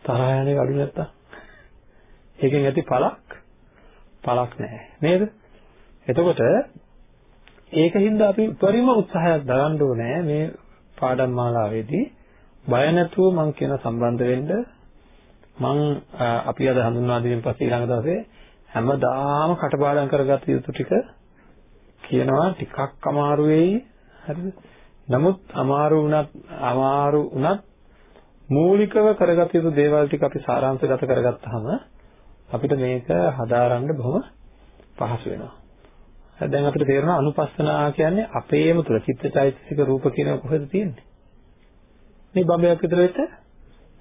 තරහ යන්නේ අඩු නැත්තම්. ඒකෙන් ඇති පළක් පළක් නැහැ. නේද? එතකොට ඒකින්ද අපි උපරිම උත්සාහයක් දරන්න ඕනේ මේ පාඩම් මාලාවේදී බය නැතුව මම කියන සම්බන්ධ වෙන්න මම අපි අද හඳුන්වා දීමෙන් පස්සේ ඊළඟ දවසේ හැමදාම කටපාඩම් කරගත යුතු ටික කියනවා ටිකක් අමාරු වෙයි හරිද නමුත් අමාරු වුණත් අමාරු වුණත් මූලිකව කරගත යුතු දේවල් ටික අපි සාරාංශගත කරගත්තාම අපිට මේක හදාරන්න බොහොම පහසු වෙනවා. දැන් අපිට තේරෙනවා අනුපස්සනා කියන්නේ අපේම තුල චිත්තචෛතසික රූප කියන කොහෙද තියෙන්නේ? මේ බඹයක් විතර වෙත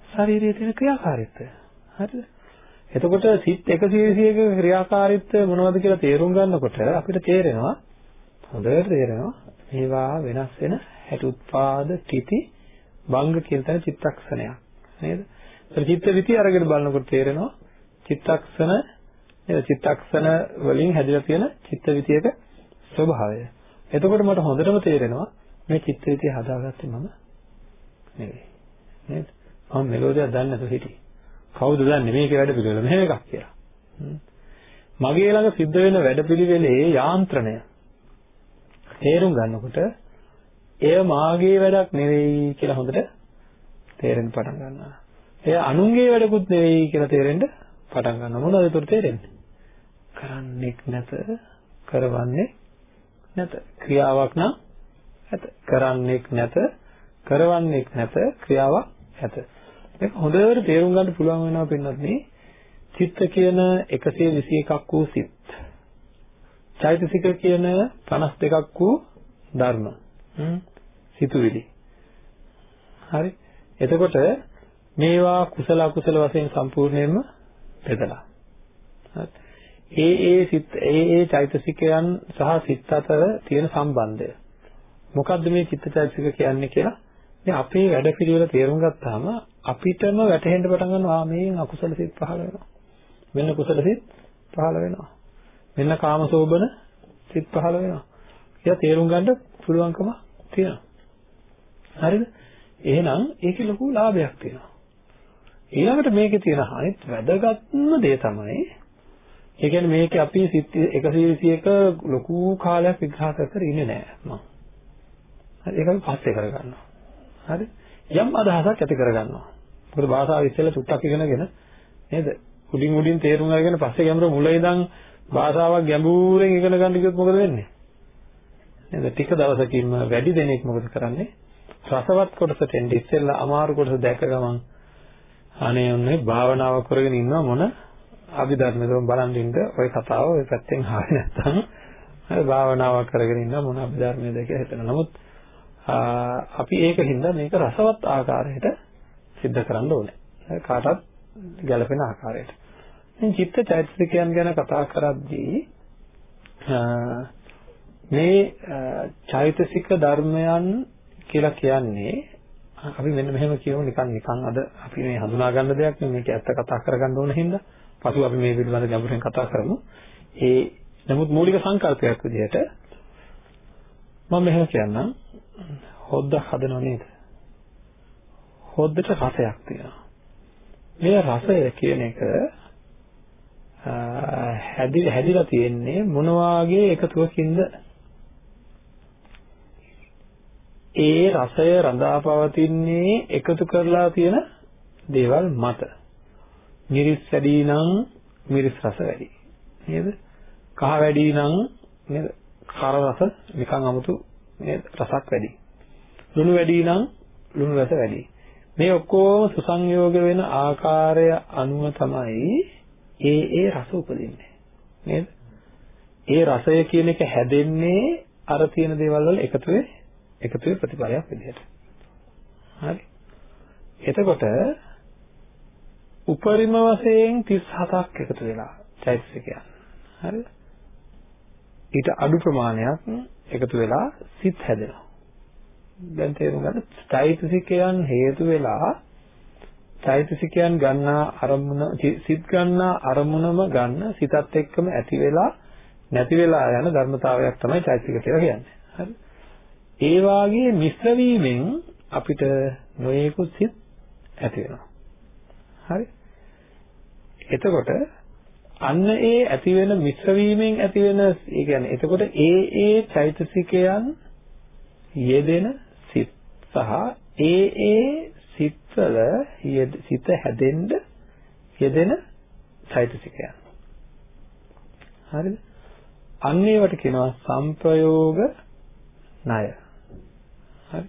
ශරීරයේ තියෙන ක්‍රියාකාරීත්වය. හරිද? එතකොට සිත් 120ක ක්‍රියාකාරීත්වය මොනවද කියලා තේරුම් ගන්නකොට අපිට තේරෙනවා හොඳට තේරෙනවා මේවා වෙනස් වෙන හැටුත්පාද තිති භංග කියන තැන චිත්තක්ෂණයක් නේද? ඒ චිත්ත විති අරගෙන බලනකොට තේරෙනවා චිත්තක්ෂණ නේද? චිත්තක්ෂණ වලින් හැදිලා තියෙන චිත්ත විතියක ස්වභාවය. එතකොට මට හොඳටම තේරෙනවා මේ චිත්ත විතිය හදාගත්තේ මම නෙවෙයි. නේද? මම මෙලෝදියක් දන්නේ නැතුව හිටියේ. කවුද දන්නේ මේකේ වැඩ පිළිවෙල මෙහෙම එකක් කියලා. මගේ ළඟ සිද්ධ වෙන වැඩපිළිවෙලේ යාන්ත්‍රණය තේරුම් ගන්නකොට එය මාගේ වැඩක් නෙවෙයි කියලා හොඳට තේරෙන්න පටන් ගන්නවා. එය අනුන්ගේ වැඩකුත් නෙවෙයි කියලා තේරෙන්න පටන් ගන්නවා. මොනවද ඒතර තේරෙන්නේ? කරන්නෙක් නැත, කරවන්නේ නැත. ක්‍රියාවක් නම් ඇත. කරන්නෙක් නැත, කරවන්නෙක් නැත, ක්‍රියාවක් ඇත. මේක හොඳට තේරුම් ගන්න පුළුවන් වෙනවා පින්නත් මේ චිත්ත කියන 121ක් වූ සිත්. චෛතසික කියන 52ක් වූ ධර්ම. සිතුවිලි. හරි. එතකොට මේවා කුසල අකුසල වශයෙන් සම්පූර්ණයෙන්ම බෙදලා. හරි. ඒ ඒ සිත් ඒ ඒ චෛතසිකයන් සහ සිත් අතර තියෙන සම්බන්ධය. මොකද්ද මේ චිත්තචෛතසික කියන්නේ කියලා මේ අපේ වැඩ පිළිවෙල තේරුම් ගත්තාම අපිටම වැටහෙන්න පටන් ගන්නවා මේ අකුසල සිත් පහළ වෙනවා. මෙන්න කුසල සිත් පහළ වෙනවා. මෙන්න කාමසෝබන සිත් පහළ වෙනවා. කියලා තේරුම් ගන්න පුළුවන්කම තියෙනවා. හරිද? එහෙනම් ඒකේ ලොකු ලාභයක් තියෙනවා. ඊළඟට මේකේ තියෙන අනිත් වැදගත්ම දේ තමයි ඒ කියන්නේ මේකේ අපි 121 ලොකු කාලයක් විග්‍රහ කර කර ඉන්නේ නෑ මම. හරි ඒක අපි පස්සේ කරගන්නවා. හරි? යම් අදහසක් ඇති කරගන්නවා. මොකද භාෂාව ඉස්සෙල්ලා චුට්ටක් ඉගෙනගෙන නේද? උඩින් උඩින් තේරුම් අරගෙන පස්සේ ගැඹුර මුල ඉඳන් භාෂාවක් ගැඹුරෙන් ඉගෙන ගන්න කිව්වොත් මොකද වෙන්නේ? නේද? ටික දවසකින්ම වැඩි දෙනෙක් මොකද කරන්නේ? රසවත් කොටසට එන්නේ ඉස්සෙල්ලා අමාරු කොටස දැක ගමන් අනේ ඔන්නේ භාවනාව කරගෙන ඉන්නවා මොන අභිධර්මද බලන් ඉන්න ওই කතාව ওই පැත්තෙන් ආවේ නැත්තම් හරි භාවනාවක් කරගෙන ඉන්නවා මොන අභිධර්මයේද කියලා හිතනවා. නමුත් අපි ඒකින්ද මේක රසවත් ආකාරයට සිද්ධ කරන්න ඕනේ. කාටත් ගැළපෙන ආකාරයට. දැන් චිත්ත චෛතසිකයන් ගැන කතා කරද්දී මේ චෛතසික ධර්මයන් කියලා කියන්නේ අපි මෙන්න මෙහෙම කියමු නිකන් නිකන් අද අපි මේ හඳුනා ගන්න දෙයක් නෙමෙයි මේක ඇත්ත කතා කරගන්න ඕන හින්දා පසු අපි මේ පිළිබඳ ගැඹුරෙන් කතා කරමු. ඒ නමුත් මූලික සංකල්පයක් විදිහට මම මෙහෙම කියන්නම්. හොද්දක් හදනව නේද? හොද්දට රසයක් තියෙනවා මේ රසය කියන එක හැදිලා තියෙන්නේ මොන වාගේ එකතුවකින්ද ඒ රසය රඳා පවතින්නේ එකතු කරලා තියෙන දේවල් මත. මිරිස් වැඩි නම් මිරිස් රස වැඩි. නේද? කහ වැඩි නම් නේද? කර රස නිකන් 아무තු නේද? රසක් වැඩි. ලුණු වැඩි නම් ලුණු රස වැඩි. මේ ඔක්කොම සුසංයෝග වෙන ආකාරය අනුව තමයි ඒ ඒ රස උපදින්නේ. නේද? ඒ රසය කියන එක හැදෙන්නේ අර තියෙන දේවල් වල එකතු වෙ එකතු වෙ ප්‍රතිඵලයක් විදිහට. හරි. එතකොට උපරිම වශයෙන් 37ක් එකතු වෙලා චෛතසිකයන්. හරිද? ඊට අඩු ප්‍රමාණයක් එකතු වෙලා සිත් හැදෙනවා. දැන් තේරුම් ගන්න චෛතසිකයන් හේතු වෙලා චෛතසිකයන් ගන්නා අරමුණ සිත් ගන්නා අරමුණම ගන්න සිතත් එක්කම ඇති වෙලා නැති වෙලා යන ධර්මතාවයක් තමයි චෛතසික කියලා කියන්නේ. හරි? ඒ වාගේ මිශ්‍ර වීමෙන් අපිට නොයෙකුත් සිත් ඇති වෙනවා. හරි? එතකොට අන්න ඒ ඇති වෙන මිශ්‍ර වීමෙන් ඇති වෙන ඒ කියන්නේ එතකොට ඒ ඒ චෛතසිකයන් යෙදෙන සිත් සහ ඒ ඒ සිත්වල සිත හැදෙන්න යෙදෙන චෛතසිකයන්. හරිද? අන්න ඒවට කියනවා සංප්‍රයෝග ණය. හරි.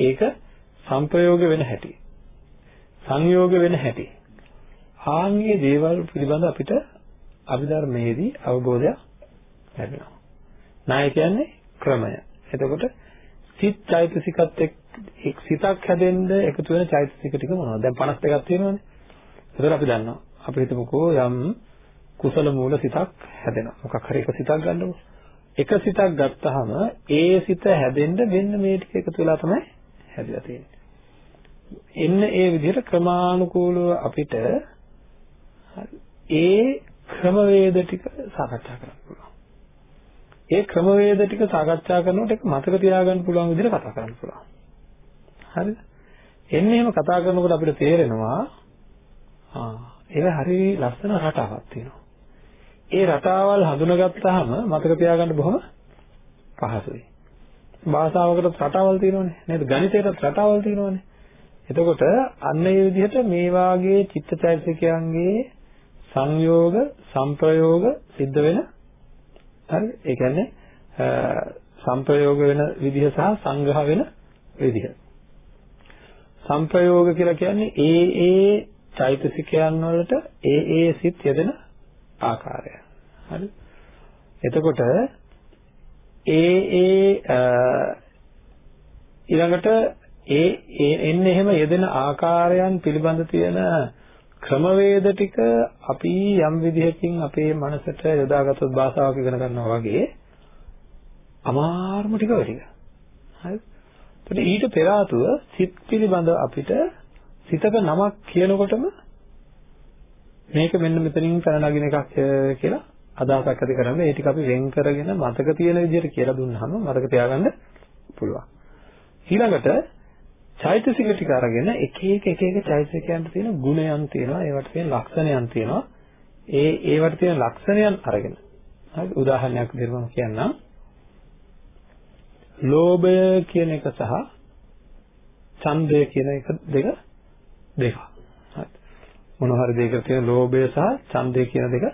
ඒක සංප්‍රයෝග වෙන හැටි. සංයෝග වෙන හැටි. ආන්ගේ දේවල් පිළිබඳ අපිට අභිධර්මයේදී අවබෝධයක් ලැබෙනවා. ණය කියන්නේ ක්‍රමය. එතකොට සිත් චෛතසිකත් එක් සිතක් හැදෙන්න එකතු වෙන චෛතසික ටික මොනවද? දැන් 52ක් තියෙනවනේ. ඒතර අපි දන්නවා. අපි හිතමුකෝ යම් කුසල මූල සිතක් හැදෙනවා. මොකක් හරි එක සිතක් ගන්නකො. එක සිතක් ගත්තාම ඒ සිත හැදෙන්න මෙන්න මේ ටික එකතු වෙලා තමයි හැදිලා තියෙන්නේ. එන්න ඒ විදිහට ක්‍රමානුකූලව අපිට ඒ ක්‍රමවේද ටික සාකච්ඡා කරන්න පුළුවන්. ඒ ක්‍රමවේද ටික සාකච්ඡා කරනකොට ඒක මතක තියාගන්න පුළුවන් විදිහට කතා කරන්න පුළුවන්. හරිද? එන්නේ එහෙම කතා කරනකොට අපිට තේරෙනවා ආ ඒක හරි ලස්සන රටාවක් තියෙනවා. ඒ රටාවල් හඳුනගත්තාම මතක තියාගන්න බොහොම පහසුයි. භාෂාවකට රටාවල් තියෙනවනේ නේද? ගණිතයකට රටාවල් තියෙනවනේ. එතකොට අන්න ඒ විදිහට මේ වාගේ චිත්තචෛතසිකයන්ගේ සංයෝග සංප්‍රයෝග සිද්ධ වෙන හරි? ඒ කියන්නේ සංප්‍රයෝග වෙන විදිහ සහ සංග්‍රහ වෙන විදිහ. සංප්‍රයෝග කියලා කියන්නේ ඒ ඒ චෛතසිකයන් වලට ඒ ඒ සිත් යෙදෙන ආකාරය. හරි? එතකොට ඒ ඒ ඊළඟට ඒ එන්න එහෙම යෙදෙන ආකාරයන් පිළිබඳ තියෙන ක්‍රමවේද ටික අපි යම් විදිහකින් අපේ මනසට යොදාගත්තොත් භාෂාවක් ඉගෙන ගන්නවා වගේ අමාරුම ටික ටික. හරි. එතකොට ඊට පෙර ආතුව සිත් පිළිබඳ අපිට සිතක නමක් කියනකොටම මේක මෙන්න මෙතනින් පැන නගින එකක් කියලා අදහසක් ඇති කරගන්න. ඒ ටික අපි වෙන් කරගෙන මතක තියෙන විදිහට කියලා දුන්නාම මතක තියාගන්න පුළුවන්. ඊළඟට චෛතසික ටික අරගෙන එක එක එක එක චෛතසිකයන්ට තියෙන ගුණයන් තියෙනවා ඒවට තියෙන ලක්ෂණයන් තියෙනවා. ඒ ඒවට තියෙන ලක්ෂණයන් අරගෙන. හරි උදාහරණයක් දෙන්න මම කියන්නම්. ලෝභය කියන එක සහ ඡන්දය කියන එක දෙක දෙකක්. හරි. මොන හරි දෙයකට තියෙන ලෝභය සහ ඡන්දය කියන දෙක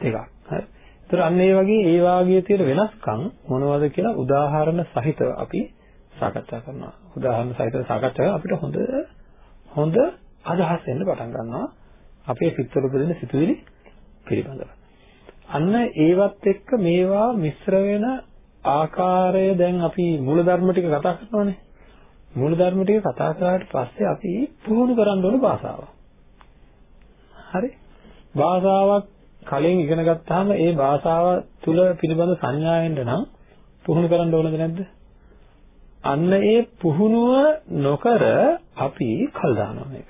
දෙකක්. හරි. ඒතර අන්න ඒ වගේ ඒ වාගේ තියෙන වෙනස්කම් මොනවද කියලා උදාහරණ සහිතව අපි සාකච්ඡා කරනවා. උදාහරණ සහිතව සාකච්ඡා අපිට හොඳ හොඳ අදහස් එන්න පටන් ගන්නවා. අපේ සිත්වල උපදින සිතුවිලි පිළිබඳව. අන්න ඒවත් එක්ක මේවා මිශ්‍ර වෙන ආකාරය දැන් අපි මූලධර්ම ටික කතා කරනවානේ. මූලධර්ම ටික කතා කරාට පස්සේ අපි පුහුණු කරන්න ඕන භාෂාව. හරි? භාෂාවක් කලින් ඉගෙන ගත්තාම ඒ භාෂාව තුල පිළිබඳ සංඥාවෙන්න නම් පුහුණු කරන්න ඕනද නැද්ද? අන්න ඒ පුහුණුව නොකර අපි කල් දානවා මේක.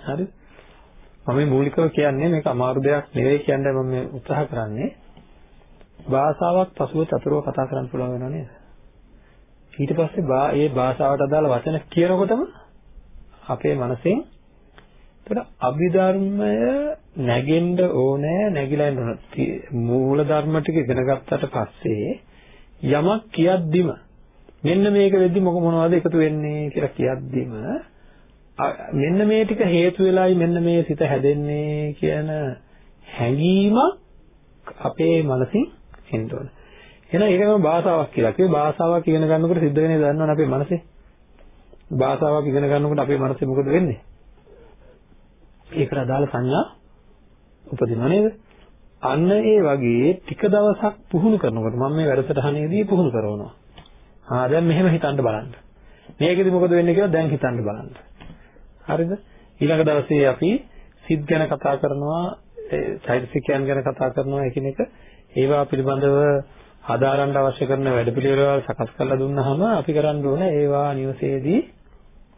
හරිද? මම මූලිකව කියන්නේ මේක අමාරු දෙයක් නෙවෙයි කියන්නේ මම උත්සාහ කරන්නේ. භාෂාවක් පසුව චතුරව කතා කරන්න පුළුවන් වෙනව නේද? ඊට පස්සේ බා ඒ භාෂාවට අදාළ වචන කියනකොටම අපේ මනසෙන් එතකොට අභිධර්මය නැගෙන්න ඕනේ නැగిලා ඉන්න ඕන. මූල ධර්ම ටික ඉගෙන ගත්තට පස්සේ යමක් කියද්දිම මෙන්න මේක වෙද්දි මොක මොනවද එකතු වෙන්නේ කියලා කියද්දිම මෙන්න මේ ටික හේතු වෙලායි මෙන්න මේ සිත හැදෙන්නේ කියන හැඟීමක් අපේ මනසින් එන්න ඕන. එහෙනම් ඒක තමයි භාෂාවක් කියලා. ඒ භාෂාවක් ඉගෙන ගන්නකොට සිද්ධ වෙන්නේ දන්නවනේ අපේ මනසේ. භාෂාවක් ඉගෙන ගන්නකොට අපේ මනසේ මොකද වෙන්නේ? ඒකට අදාළ සංඥා උපදිනව නේද? අන්න ඒ වගේ ටික දවසක් පුහුණු කරනකොට මම මේ වැඩසටහනේදී පුහුණු කරනවා. ආ දැන් මෙහෙම හිතන්න බලන්න. මේකෙදි මොකද වෙන්නේ කියලා දැන් හිතන්න බලන්න. හරිද? ඊළඟ දවසේ අපි සිත් ගැන කතා කරනවා, චෛතසිකයන් ගැන කතා කරනවා කියන එක ඒවා පිළිබඳව ආදාරන්න අවශ්‍ය කරන වැඩපිළිවෙළවල් සකස් කරලා දුන්නාම අපි කරන්න ඕනේ ඒවා නිවසේදී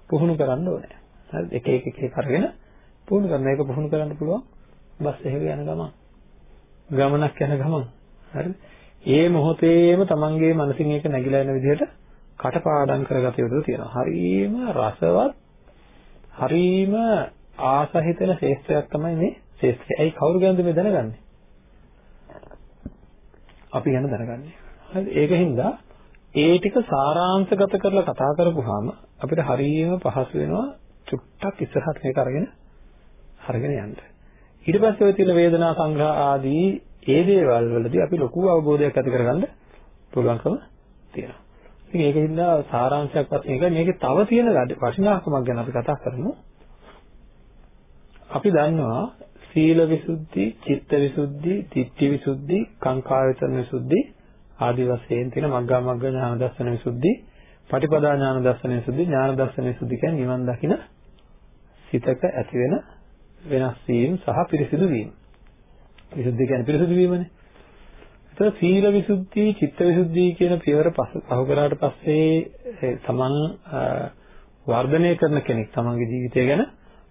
පුහුණු කරන්න ඕනේ. හරිද? එක එක එක එක අරගෙන පුහුණු කරන එක පුහුණු කරන්න පුළුවන්. බස් එකක යන ගමන්. ගමනක් යන ගමන්. හරිද? ඒ මොහොතේම තමන්ගේ මනසින් ඒක නැగిලා යන විදිහට කටපාඩම් කරගත යුතු තියෙනවා. හරීම රසවත් හරීම ආසහිතන ශේෂ්ත්‍රයක් තමයි මේ ශේෂ්ත්‍රය. ඇයි කවුරු ගැනද මේ දැනගන්නේ? අපි ගැන දැනගන්නේ. හරිද? ඒකින්ද ඒ ටික සාරාංශගත කරලා කතා කරපුවාම අපිට හරියම පහසු වෙනවා චුට්ටක් ඉස්සරහට මේක අරගෙන අරගෙන යන්න. ඊට පස්සේ ඔය තියෙන වේදනා සංග්‍රහ ආදී ඒ දේවල් වලදී අපි ලොකු අවබෝධයක් ඇති කරගන්න පුළුවන්කම තියෙනවා. ඉතින් ඒකින්ද සාරාංශයක් වශයෙන් එක මේකේ තව තියෙන වටිනාකමක් ගැන අපි කතා කරමු. අපි දන්නවා සීල විසුද්ධි, චිත්ත විසුද්ධි, ditthi විසුද්ධි, කාංකා විතරන විසුද්ධි ආදී වශයෙන් තියෙන මග්ගා මග්ග ඥාන දර්ශන විසුද්ධි, පටිපදා ඥාන දර්ශන විසුද්ධි, ඥාන දර්ශන විසුද්ධි කියන්නේ නිවන් දකින සිතක ඇති වෙන වෙනස් වීම සහ පිරිසිදු වීම. විසුද්ධිය කියන්නේ පිරිසුදු වීමනේ. ඒතර සීල විසුද්ධි, චිත්ත විසුද්ධි කියන පියවර පසු කරාට පස්සේ තමන් වර්ධනය කරන කෙනෙක් තමන්ගේ ජීවිතය ගැන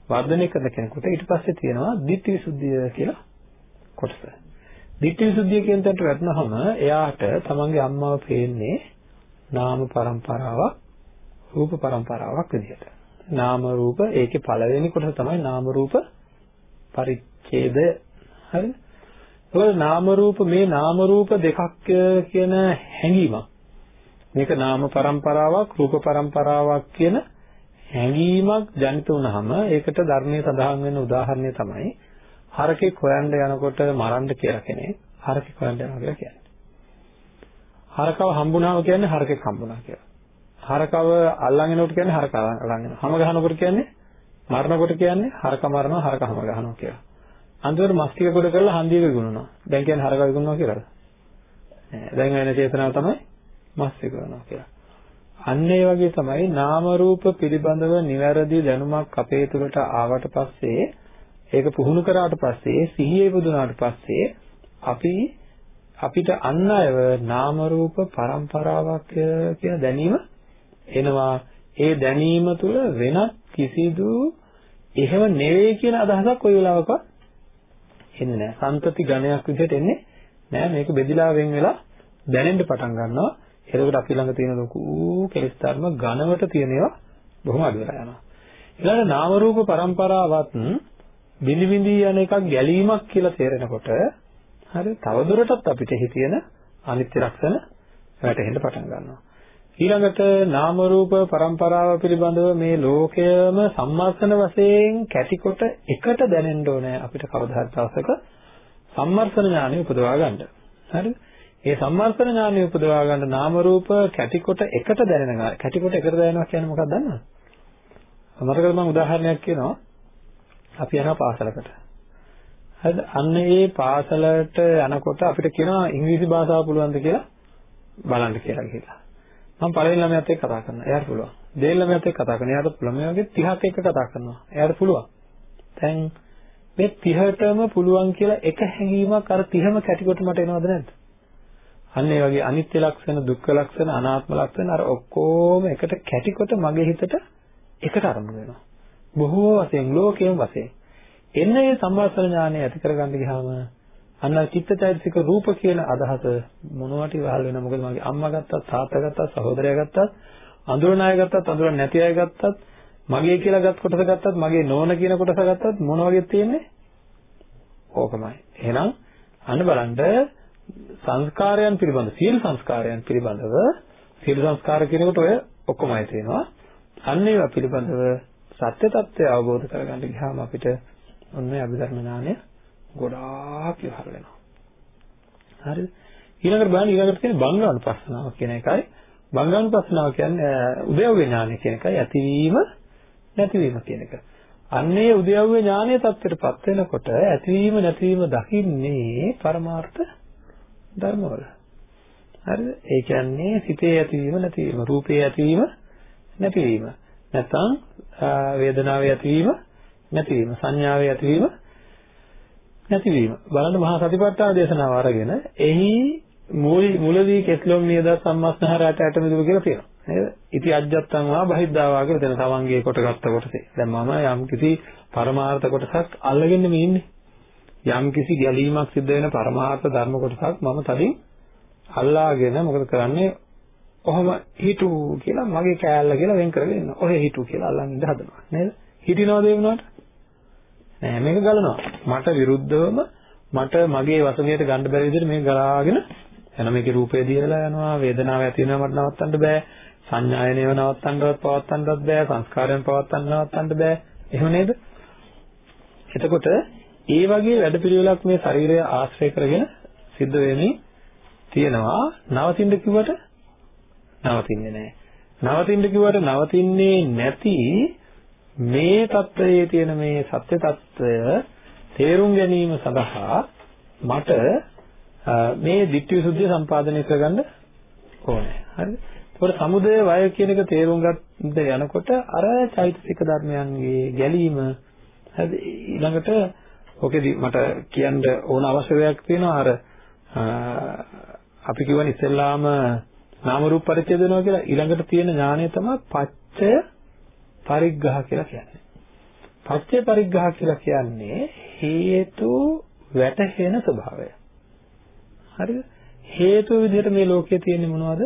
වර්ධනය කරන කෙනෙකුට ඊට පස්සේ තියෙනවා ditthi විසුද්ධිය කියලා කොටස. ditthi විසුද්ධිය කියන තැනට වැටෙනහම එයාට තමන්ගේ අම්මාව පේන්නේ නාම પરම්පරාවක් රූප પરම්පරාවක් විදිහට. නාම රූප ඒකේ පළවෙනි කොටස තමයි නාම රූප පරිච්ඡේදය. හරිද? එතකොට නාම රූප මේ නාම රූප දෙකක් කියන හැඟීමක්. මේක නාම પરම්පරාවක් රූප પરම්පරාවක් කියන හැඟීමක් ජනිත වුනහම ඒකට ධර්මයේ සඳහන් වෙන උදාහරණය තමයි හරකෙක් හොයන්න යනකොට මරන්න කියලා කෙනෙක් හරකෙක් හොයන්න යනවා කියලා කියන්නේ. හරකව හම්බුනාම කියන්නේ හරකෙක් හම්බුනා කියලා. හරකව අල්ලගෙනකොට කියන්නේ හරක අල්ලගෙන. හැම ගහනකොට කියන්නේ මරනකොට කියන්නේ හරක මරනවා හරක හැම ගහනවා කියලා. අන්තිමට මස් ටික කොට කරලා හන්දිය විගුණනවා. දැන් කියන්නේ හරක විගුණනවා කියලාද? නෑ. දැන් වෙන චේතනාව තමයි මස් විගුණනවා කියලා. අන්න ඒ වගේ තමයි නාම රූප පිළිබඳව නිවැරදි දැනුමක් අපේ තුළට ආවට පස්සේ ඒක පුහුණු කරාට පස්සේ සිහියේ පුදුනාට පස්සේ අපි අපිට අන් අයව නාම රූප પરම්පරාවක් කියන දැනීම එනවා ඒ දැනීම තුළ වෙනත් කිසිදු එහෙම නෙවෙයි කියන අදහසක් කොයි වෙලාවකවත් එන්නේ නැහැ. සන්තති ගණයක් විදිහට එන්නේ නැහැ. මේක බෙදිලා වෙන් වෙලා දැනෙන්න පටන් ගන්නවා. එතකොට අපි ළඟ තියෙන ලොකු කෙලෙස් ධර්ම ඝනවට තියෙන ඒවා බොහොම අඩු වෙලා යනවා. ඊළඟ නාම රූප પરම්පරාවත් බිනි බිනි යන එකක් ගැලීමක් කියලා තේරෙනකොට හරි තවදුරටත් අපිට එහි තියෙන අනිත්‍ය ලක්ෂණ වැටහෙන්න පටන් ගන්නවා. ඊළඟට නාම රූප પરම්පරාව පිළිබඳව මේ ලෝකයම සම්මාසන වශයෙන් කැටිකොට එකට දැනෙන්න ඕනේ අපිට කවදා හරි දවසක සම්මර්ෂණ ඥානෙ උපදවා ගන්න. හරිද? ඒ සම්මර්ෂණ ඥානය උපදවා ගන්න නාම රූප කැටිකොට එකට දැනෙනවා. කැටිකොට එකට දැනෙනවා කියන්නේ මොකක්ද දන්නවද? මතකද මම උදාහරණයක් කියනවා. අපි යනවා පාසලකට. හරිද? අන්න ඒ පාසලට යනකොට අපිට කියනවා ඉංග්‍රීසි භාෂාව පුළුවන්ද කියලා බලන්න කියලා කියලා. මම පළවෙනි ළමයාත් එක්ක කතා කරනවා. එයාට පුළුවන්. දෙවෙනි ළමයාත් එක්ක කතා කරනවා. එයාට පුළුවන්. මේ වගේ 30ක් එක්ක කතා කරනවා. එයාට පුළුවන්. දැන් මේ 30ටම පුළුවන් කියලා එක හැඟීමක් අර 30ම කැටිකොට මට එනවද නැද්ද? අන්න ඒ වගේ අනිත්‍ය ලක්ෂණ, දුක්ඛ ලක්ෂණ, අනාත්ම ලක්ෂණ අර ඔක්කොම එකට කැටිකොට මගේ හිතට එකට අරමුණු වෙනවා. බොහෝ වශයෙන් ලෝකයෙන් වශයෙන්. එන්න මේ සම්මාසන ඥානය ඇති කරගන්න ගියාම අන්න චිත්තචෛතසික රූප කියන අදහස මොනවටි වහල් වෙනවා. මොකද මගේ අම්මා ගත්තත්, තාත්තා ගත්තත්, සහෝදරයා ගත්තත්, අඳුරන අය ගත්තත්, අඳුරන නැති අය ගත්තත්, මගේ කියලා ගත් කොටස ගත්තත්, මගේ නෝන කියන කොටස ගත්තත් මොන වගේද තියෙන්නේ? ඕකමයි. එහෙනම් අන්න බලන්න සංස්කාරයන් පිළිබඳ සියලු සංස්කාරයන් පිළිබඳව සියලු සංස්කාර කියනකොට ඔය ඔක්කොමයි තියෙනවා. අන්න ඒවා පිළිබඳව සත්‍ය తත්වය අවබෝධ කරගන්න ගියාම අපිට ඔන්නේ අභිධර්ම ඥානය ගොඩාක් ඉහළ වෙනවා. හරිද? ඊළඟට බලන්න ඊළඟට තියෙන බංගානුපස්සනාව කියන එකයි බංගානුපස්සනාව කියන්නේ උදේව්‍ය ඥානය කියන එකයි ඇතිවීම නැතිවීම කියන එක. අන්නේ උදේව්‍ය ඥානයේ தත්ත්වයටපත් වෙනකොට ඇතිවීම නැතිවීම දකින්නේ පරමාර්ථ ධර්මවල. හරිද? ඒ කියන්නේ සිතේ ඇතිවීම නැතිවීම, රූපේ ඇතිවීම නැතිවීම. නැත්නම් වේදනාවේ ඇතිවීම නැතිවීම, සංඥාවේ ඇතිවීම නැතිවීම. බලන්න මහා සතිපට්ඨාන දේශනාව අරගෙන එහි මුලදී කෙස්ලොම් නියද සම්මස්නහරයට ඇටමිදුව කියලා තියෙනවා. නේද? ඉති අජ්ජත්තං වා බහිද්ධා වා කියලා දෙන තමන්ගේ කොට ගත්ත කොටසේ. දැන් මම යම් කිසි පරමාර්ථ කොටසක් අල්ලගෙන මේ ඉන්නේ. යම් කිසි ගැලීමක් සිද්ධ වෙන පරමාර්ථ ධර්ම කොටසක් මම තදින් අල්ලාගෙන මොකද කරන්නේ කොහොම හිටු කියලා මගේ කෑල්ල කියලා වෙන් කරගෙන ඉන්නවා. ඔහෙ හිටු කියලා අල්ලන් ඉඳ හදනවා නේද? හිටිනවද ඒ වුණාට? නෑ මේක ගලනවා. මට විරුද්ධවම මට මගේ වසමියට ගන්න බැරි විදිහට මේක ගලාගෙන යන මේකේ රූපය දියලා යනවා වේදනාව ඇති වෙනවා මට නවත්තන්න බෑ සංඥායනේව නවත්තන්නවත් පවත්තන්නවත් බෑ සංස්කාරයන් පවත්තන්න නවත්තන්න බෑ. එහෙම නේද? එතකොට ඒ වගේ වැඩපිළිවෙලක් මේ ශරීරය ආශ්‍රය කරගෙන සිද්ධ වෙමින් තියෙනවා. නවතින්න කිව්වට නවතින්නේ නැහැ නවතින්න කිව්වට නවතින්නේ නැති මේ தත්වයේ තියෙන මේ සත්‍ය తত্ত্বය තේරුම් ගැනීම සඳහා මට මේ ditthi visuddhi සම්පාදනය කරගන්න ඕනේ. හරි. ඒකට samudaya වය කියන එක තේරුම් ගන්න යනකොට අර චෛතසික ධර්මයන්ගේ ගැලීම හරි ඊළඟට ඔකේදී මට කියන්න ඕන අවශ්‍යතාවයක් තියෙනවා අර අපි කියවන ඉස්සෙල්ලාම නාම රූප පරිච්ඡේදනවා කියලා ඊළඟට තියෙන ඥානය තමයි පච්චය පරිග්‍රහ කියලා කියන්නේ. පච්චය පරිග්‍රහ කියලා කියන්නේ හේතු වැටහෙන ස්වභාවය. හරිද? හේතු විදිහට මේ ලෝකයේ තියෙන්නේ මොනවද?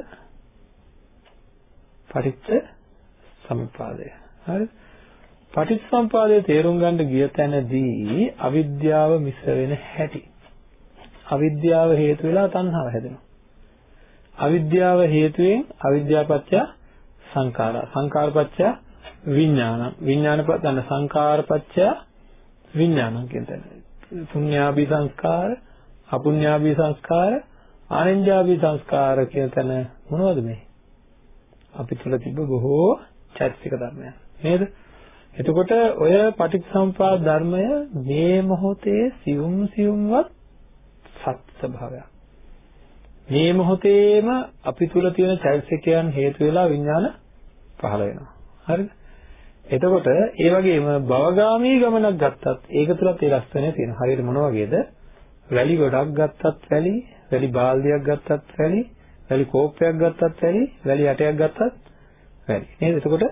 පටිච්ච සමුප්පාදය. හරිද? පටිච්චසමුපාදයේ තේරුම් ගන්න ගිය තැනදී අවිද්‍යාව මිශ්‍ර වෙන හැටි. අවිද්‍යාව හේතු වෙලා තණ්හාව හැදෙනවා. අවිද්‍යාව හේතුවෙන් අවිද්‍යාපත්‍ය සංඛාරා. සංඛාරපත්‍ය විඥාන. විඥානපත්‍ය සංඛාරපත්‍ය විඥානං කියන තැන. පුඤ්ඤාභි සංස්කාර, අපුඤ්ඤාභි සංස්කාර, ආනෙන්ජාභි සංස්කාර කියන තැන මොනවද මේ? අපි තුල තිබ්බ බොහෝ චෛතසික ධර්මයන්. නේද? එතකොට ඔය පටිච්චසමුපාද ධර්මය මේ මොහොතේ සියුම් සියුම්වත් සත් ස්වභාවයක්. මේ මොහොතේම අපි තුල තියෙන චෛතසිකයන් හේතු වෙලා විඥාන පහළ වෙනවා. හරිද? එතකොට ඒ වගේම භවගාමී ගමනක් ගත්තත් ඒක තුලත් ඒ ලක්ෂණය තියෙනවා. හරියට මොන වගේද? වැලි ගොඩක් ගත්තත් වැලි, වැලි බාල්දියක් ගත්තත් වැලි, වැලි කෝප්පයක් ගත්තත් වැලි, වැලි ඇටයක් ගත්තත් වැලි. නේද? එතකොට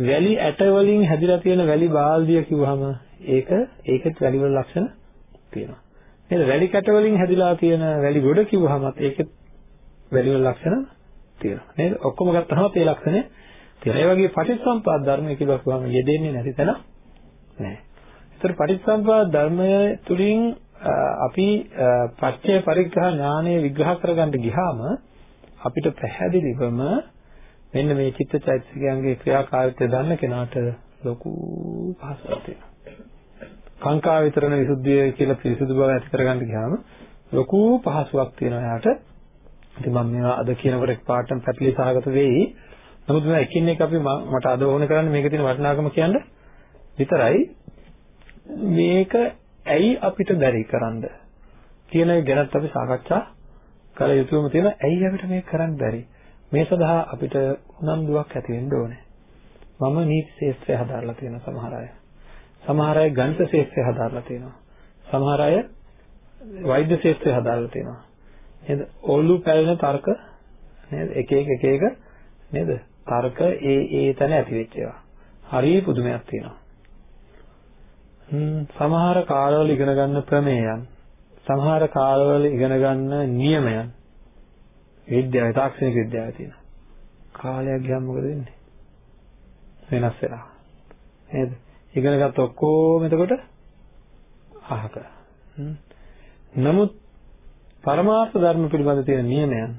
වැලි ඇට වලින් හැදිලා තියෙන වැලි බාල්දිය කිව්වහම ඒක ඒකෙත් වැලි වල ලක්ෂණ තියෙනවා. නේද? වැලි කැට වලින් හැදිලා තියෙන වැලි ගොඩ කිව්වහමත් ඒකෙත් වැලි වල ලක්ෂණ තියෙනවා. නේද? ඔක්කොම ගත්තහම ඒ ලක්ෂණය තියෙනවා. ඒ වගේ පටිච්චසම්පාද ධර්මය කියලා කිව්වම යෙදෙන්නේ නැති තැන නැහැ. ඒතර පටිච්චසම්පාද ධර්මය තුලින් අපි පච්චය පරිග්‍රහ ඥානය විග්‍රහ කරගන්න ගියාම අපිට පැහැදිලිවම මෙන්න මේ චිත්තචෛතසිකයන්ගේ ක්‍රියාකාරීත්වය දන්න කෙනාට ලොකු පහසුවක් තියෙනවා. කාංකා විතරණ විසුද්ධිය කියලා පිරිසුදු බව ඇති කරගන්න ගියාම ලොකු පහසුවක් තියෙනවා එයාට. ඉතින් මම මේවා අද කියනකොට එකපාරටම පැටලී සහගත වෙයි. නමුත් මම එකින් එක අපි මට අද ඕන කරන්නේ මේකේ තියෙන වටිනාකම කියන්න. විතරයි. මේක ඇයි අපිට බැරි කරන්න කියන ගැනත් අපි සාකච්ඡා කළ යුතුම තියෙන ඇයි අපිට මේක කරන්න බැරි? මේ සඳහා අපිට උනන්දුවක් ඇති වෙන්න ඕනේ. මම නීති ශාස්ත්‍රය හදාarලා තියෙන සමහර අය. සමහර අය ගණිත ශාස්ත්‍රය හදාarලා තියෙනවා. සමහර අය වෛද්‍ය ශාස්ත්‍රය හදාarලා තියෙනවා. නේද? ඔලු පැලෙන තර්ක නේද? එක එක එක එක නේද? තර්ක ඒ ඒ තැන ඇති වෙච්ච ඒවා. හරි පුදුමයක් තියෙනවා. සමහර කාලවල ඉගෙන ගන්න ප්‍රමේයයන් සමහර කාලවල ඉගෙන ගන්න නියමයන් විද්‍යාවේ තාක්ෂණික විද්‍යාවේ තියෙනවා. කාලයක් ගියාම මොකද වෙන්නේ? වෙනස් වෙලා. නේද? ඉගෙන ගත්ත ඔක්කොම එතකොට අහක. නමුත් පරමාර්ථ ධර්ම පිළිබඳ තියෙන නියමයන්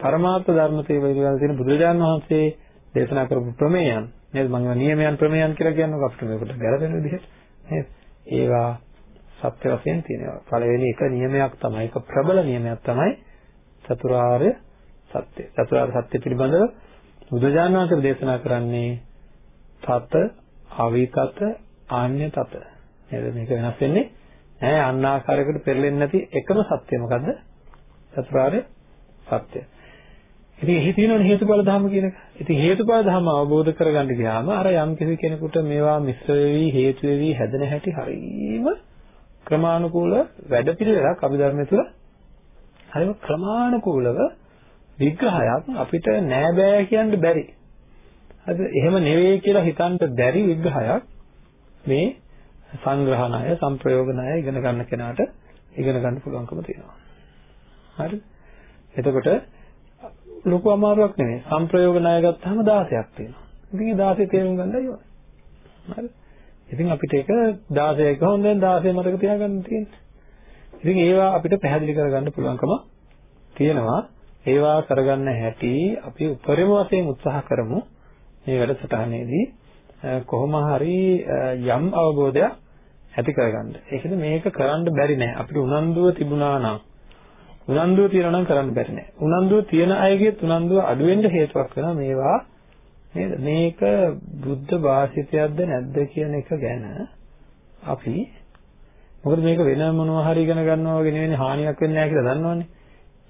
පරමාර්ථ ධර්මතේ පිළිබඳ තියෙන බුදුරජාණන් වහන්සේ දේශනා කරපු ප්‍රමේයන් නේද? මම නියමයන් ප්‍රමේයන් කියලා කියන්නේ අපිට මේකට ගැලපෙන විදිහට නේද? ඒවා සත්‍ය වශයෙන් තියෙනවා පළවෙනි එක නියමයක් තමයි ඒක ප්‍රබල නියමයක් තමයි චතුරාර්ය සත්‍ය. චතුරාර්ය සත්‍ය පිළිබඳව බුදුරජාණන් වහන්සේ දේශනා කරන්නේ තත අවිතත ආන්‍ය තත නේද? මේක වෙනස් වෙන්නේ නෑ. අන්නාකාරයකට පෙරලෙන්නේ නැති එකම සත්‍ය මොකද්ද? චතුරාර්ය සත්‍ය ඉතින් එහි තියෙනවනේ හේතුඵල ධර්ම කියන එක. ඉතින් හේතුඵල ධර්ම අවබෝධ කරගන්න ගියාම අර යම් කිසි කෙනෙකුට මේවා මිශ්‍ර වෙවි හේතු වෙවි හැදෙන හැටි හරීම ක්‍රමානුකූල වැඩපිළිවෙලක් අභිධර්මය තුළ හරිම ක්‍රමානුකූලව විග්‍රහයක් අපිට නෑ බෑ කියන්න බැරි. හරිද? එහෙම නෙවෙයි කියලා හිතන්න බැරි විග්‍රහයක් මේ සංග්‍රහණය, සංප්‍රයෝගණය ඉගෙන ගන්න කෙනාට ඉගෙන ගන්න පුළුවන්කම තියෙනවා. හරිද? එතකොට ලොකු අමාරුවක් නෙමෙයි. සංප්‍රයෝග ණය ගත්තාම 16ක් තියෙනවා. ඉතින් ඒ 16 තේරුම් ගන්නයි ඕනේ. හරි. ඉතින් අපිට ඒක 16ක හොඳෙන් 16 මතක තියාගන්න තියෙන්නේ. ඉතින් ඒවා අපිට පැහැදිලි කරගන්න පුළුවන්කම තියෙනවා. ඒවා කරගන්න හැටි අපි උපරිම වශයෙන් උත්සාහ කරමු මේ වැඩසටහනේදී කොහොම හරි යම් අවබෝධයක් ඇති කරගන්න. ඒකද මේක කරන්න බැරි නෑ. අපිට උනන්දුව තිබුණා නම් උනන්දුව තියනවා නම් කරන්න බැරි නෑ. උනන්දුව තියන අයගේ උනන්දුව අඩු වෙන්න හේතුවක් වෙනවා මේවා නේද? මේක බුද්ධ භාෂිතයක්ද නැද්ද කියන එක ගැන අපි මොකද මේක වෙන මොනවා හරි ඉගෙන ගන්නවා වගේ නෙවෙයි හානියක් වෙන්නේ නැහැ කියලා දන්නවනේ.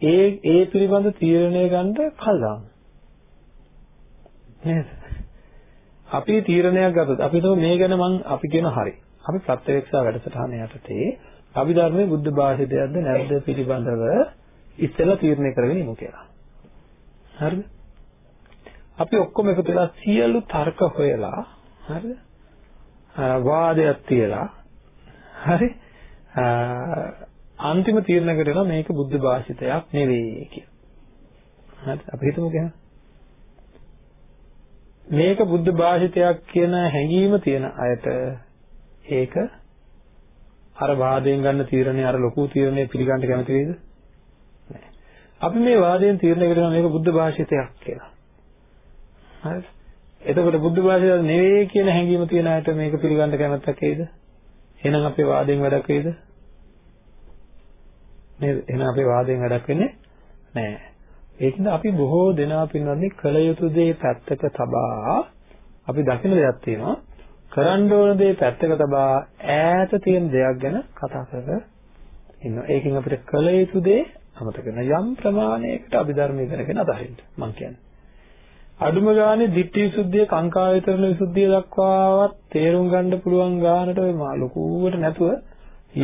ඒ ඒ පිළිබඳ තීරණය ගන්න කල් දානවා. නේද? අපි තීරණයක් ගත්තොත් අපි හිතමු මේ ගැන මං අපි කියන හරි. අපි ප්‍රත්‍යක්ෂා වැඩසටහන යටතේ අභිධර්මයේ බුද්ධ භාෂිතයක්ද නැද්ද පිළිබඳව ඉස්සෙල්ලා තීරණය කරගෙන ඉමු කියලා. හරිද? අපි ඔක්කොම එකතු වෙලා සියලු තර්ක හොයලා හරිද? වාදයක් තියලා හරි අන්තිම තීරණයකට එනවා මේක බුද්ධ භාෂිතයක් නෙවෙයි කියලා. හරි අපි හිතමු එහෙනම්. මේක බුද්ධ භාෂිතයක් කියන හැඟීම තියෙන අයට ඒක අර වාදයෙන් ගන්න තීරණය අර ලොකු තීරණය පිළිගන්න කැමති වේද? නැහැ. අපි මේ වාදයෙන් තීරණය කරනවා මේක බුද්ධ භාෂිතයක් කියලා. හරිද? එතකොට බුද්ධ භාෂිතයක් නෙවෙයි කියන හැඟීම තියෙන අයට මේක පිළිගන්න කැමැත්තක් ඒද? එහෙනම් අපේ වාදයෙන් වැඩක් වේද? නේද? එහෙනම් අපේ වාදයෙන් වැඩක් වෙන්නේ නැහැ. ඒකින්ද අපි බොහෝ දෙනා පින්වත්නි කල යුතු දේ පැත්තක තබා අපි දකින දෙයක් තියෙනවා. කරන්න ඕන දේ පැත්තක තබා ඈත තියෙන දෙයක් ගැන කතා කර ඉන්නවා. ඒකෙන් අපිට කල යුතු දේ අමතක කරන යම් ප්‍රමාණයකට අභිධර්ම ඉගෙනගෙන අතහරින්න මම කියන්නේ. අඩුම ගානේ ditthi visuddhiya කාංකා විතරන විසුද්ධිය දක්වාවත් තේරුම් ගන්න පුළුවන් ගානට ඔය ලොකුවට නැතුව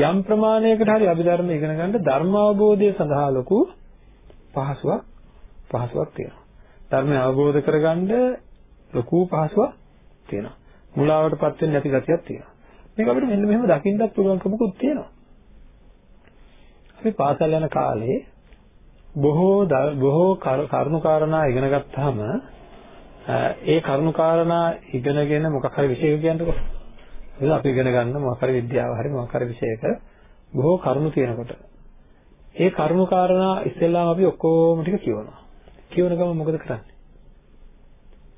යම් ප්‍රමාණයකට හරි අභිධර්ම ඉගෙන ගන්න ධර්ම අවබෝධය සඳහා ලොකු පහසුවක් පහසුවක් තියෙනවා. ධර්මය අවබෝධ කරගන්න ලොකු පහසුවක් තියෙනවා. මුලාවටපත් වෙන්නේ නැති ගතියක් තියෙනවා. මේක අපිට මෙන්න මෙහෙම දකින්නත් පුළුවන්කමකුත් තියෙනවා. අපි පාසල් යන කාලේ බොහෝ බොහෝ කරුණු කාරණා ඉගෙන ගත්තාම ඒ කරුණු කාරණා ඉගෙනගෙන මොකක් හරි විෂයක කියන්නකො. ඒක අපි ඉගෙන ගන්න මොකක් හරි විද්‍යාව හරි මොකක් හරි විෂයක බොහෝ කරුණු තියෙනකොට ඒ කරුණු කාරණා ඉස්සෙල්ලාම අපි ඔක්කොම ටික කියවනවා. කියවන ගමන් මොකද කරන්නේ?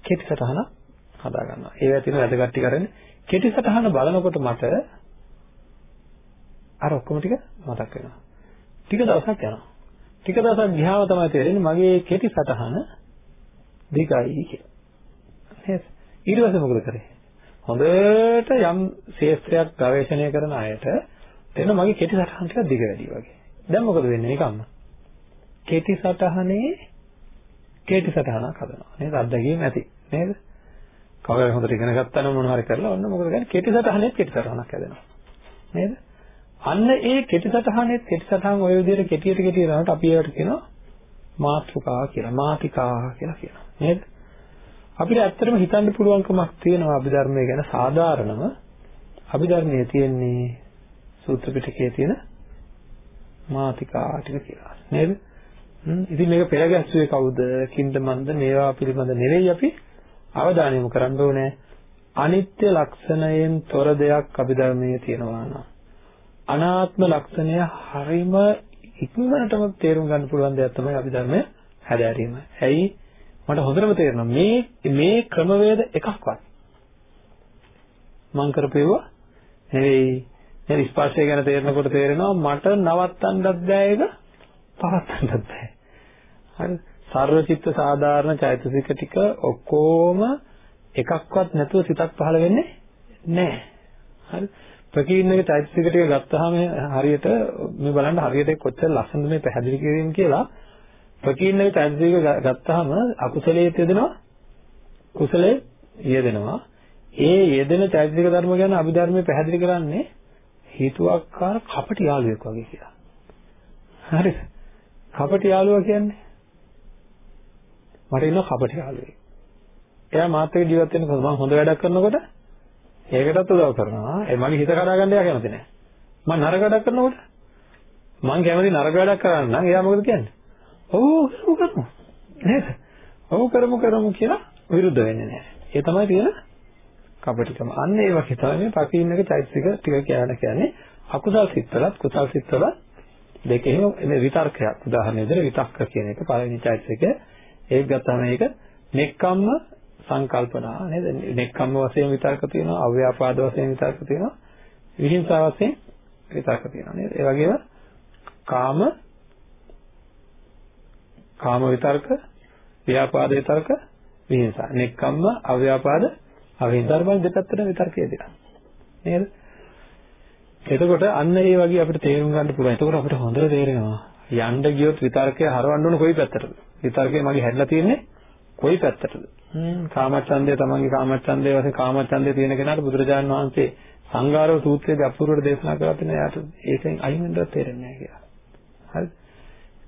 කෙටි සටහන හදා ගන්නවා. ඒවා තියෙන වැදගත් ටික අරගෙන කෙටි සටහන බලනකොට මට අර ඔක්කොම ටික මතක් වෙනවා. ටික දවසක් යනවා. ටික දවසක් ගියාම තමයි තේරෙන්නේ මගේ කෙටි සටහන දෙකයි කියලා. නේද? ඊට පස්සේ මොකද කරේ? හොඳට යම් ශේත්‍රයක් ගවේෂණය කරන අයට එතන මගේ කෙටි සටහන් ටික දිග වැඩි වගේ. දැන් මොකද වෙන්නේ නිකම්ම? කෙටි සටහනේ කෙටි සටහනක් හදනවා. නේද? අත්දැකීම් ඇති. නේද? කවදාවත් හොඳට ඉගෙන ගත්තා නම් මොනවා හරි කරලා ඔන්න මොකද කරන්නේ? කෙටි සටහනේ කෙටි සටහනක් හැදෙනවා. නේද? අන්න ඒ කෙටි සටහනේ කෙටි සටහන් ඔය විදිහට කෙටියට කෙටි යනකොට අපි ඒවට කියනවා මාත්‍රිකා කියලා, මාතිකා කියලා කියනවා. නේද? අපිට ඇත්තටම හිතන්න පුළුවන්කමක් තියෙනවා අභිධර්මය ගැන සාධාරණව අභිධර්මයේ තියෙන්නේ සූත්‍ර පිටකයේ තියෙන මාතිකා ටික කියලා නේද? ඉතින් මේක පෙරගැස්සුවේ කවුද? කින්දමන්ද මේවා පිළිබඳ නෙවෙයි අපි අවධානය යොමු කරන්න ඕනේ. අනිත්‍ය ලක්ෂණයෙන් තොර දෙයක් අභිධර්මයේ තියෙනවා නම් අනාත්ම ලක්ෂණය හරීම ඉක්මනටම තේරුම් ගන්න පුළුවන් දෙයක් තමයි අභිධර්මය හැදෑරීම. ඇයි? මට හොඳටම තේරෙනවා. මේ මේ ක්‍රමවේද එකක්වත් මම කරපේවා නෙවෙයි. මේ ස්පර්ශය ගැන තේරෙනකොට තේරෙනවා මට නවත්තන්නත් බෑ ඒක පවත්තන්නත් බෑ. හරි. සර්වචිත්ත සාධාරණ චෛතසික ටික ඔක්කොම එකක්වත් නැතුව සිතක් පහළ වෙන්නේ නැහැ හරි ප්‍රකීර්ණක චෛතසික ටික ගත්තාම හරියට මේ බලන්න හරියට කොච්චර ලස්සනද මේ පැහැදිලි කිරීම කියලා ප්‍රකීර්ණක චෛතසික ගත්තාම අකුසලයේ යෙදෙනවා කුසලයේ යෙදෙනවා ඒ යෙදෙන චෛතසික ධර්ම ගැන අභිධර්මයේ පැහැදිලි කරන්නේ හේතුවක්කාර කපටි යාළුවෙක් වගේ කියලා. හරිද? කපටි යාළුවා කියන්නේ මට ඉන්න කපටි යාළුවෙක්. එයා මාත් එක්ක ජීවත් වෙනකොට මම හොඳ වැඩක් කරනකොට ඒකටත් උදව් කරනවා. ඒ මගේ හිත කඩා ගන්න එයා කැමති නැහැ. මම නරක වැඩක් කරනකොට මම කැමති නරක වැඩක් කරන්න නම් එයා මොකද කියන්නේ? ඔව් කරමු නේද? ඔව් කරමු කරමු කියලා විරුද්ධ වෙන්නේ නැහැ. ඒ තමයි තියෙන කපටිකම. අන්න ඒ වගේ තමයි මේ පකීන් එක චෛතසික ටික කියන කියන්නේ අකුසල් සිත්වලත් කුසල් සිත්වල දෙකේම මේ විතර්කයක්. උදාහරණ විදිහට විතක්ක කියන එක පළවෙනි චෛතසික ඒක ගත්තාම මේක නෙක්කම්ම සංකල්පනා නේද? නෙක්කම්ම වශයෙන් විතර්ක තියෙනවා, අව්‍යාපාද වශයෙන් විතර්ක තියෙනවා, විහිංසාව වශයෙන් විතර්ක තියෙනවා නේද? ඒ වගේම කාම කාම විතර්ක, ව්‍යාපාද විතර්ක, විහිංසා. නෙක්කම්ම, අව්‍යාපාද, අවිහිංසා වලින් දෙපැත්තට විතර්කය දෙනවා. නේද? එතකොට අන්න ඒ වගේ අපිට තේරුම් ගන්න පුළුවන්. එතකොට අපිට හොඳට තේරෙනවා යන්න ගියොත් විතර්කය හරවන්න ඕන කොයි පැත්තටද? විතර්කය මගේ හැදලා තියෙන්නේ කොයි පැත්තටද? හ්ම් කාමච්ඡන්දය තමන්ගේ කාමච්ඡන්දය වශයෙන් කාමච්ඡන්දය තියෙන කෙනාට බුදුරජාණන් වහන්සේ සංගාරව සූත්‍රයේදී අපූර්වට දේශනා කරලා තියෙනවා යාට ඒකෙන් අයින් වෙන්නවත් තේරෙන්නේ නැහැ කියලා. හරිද?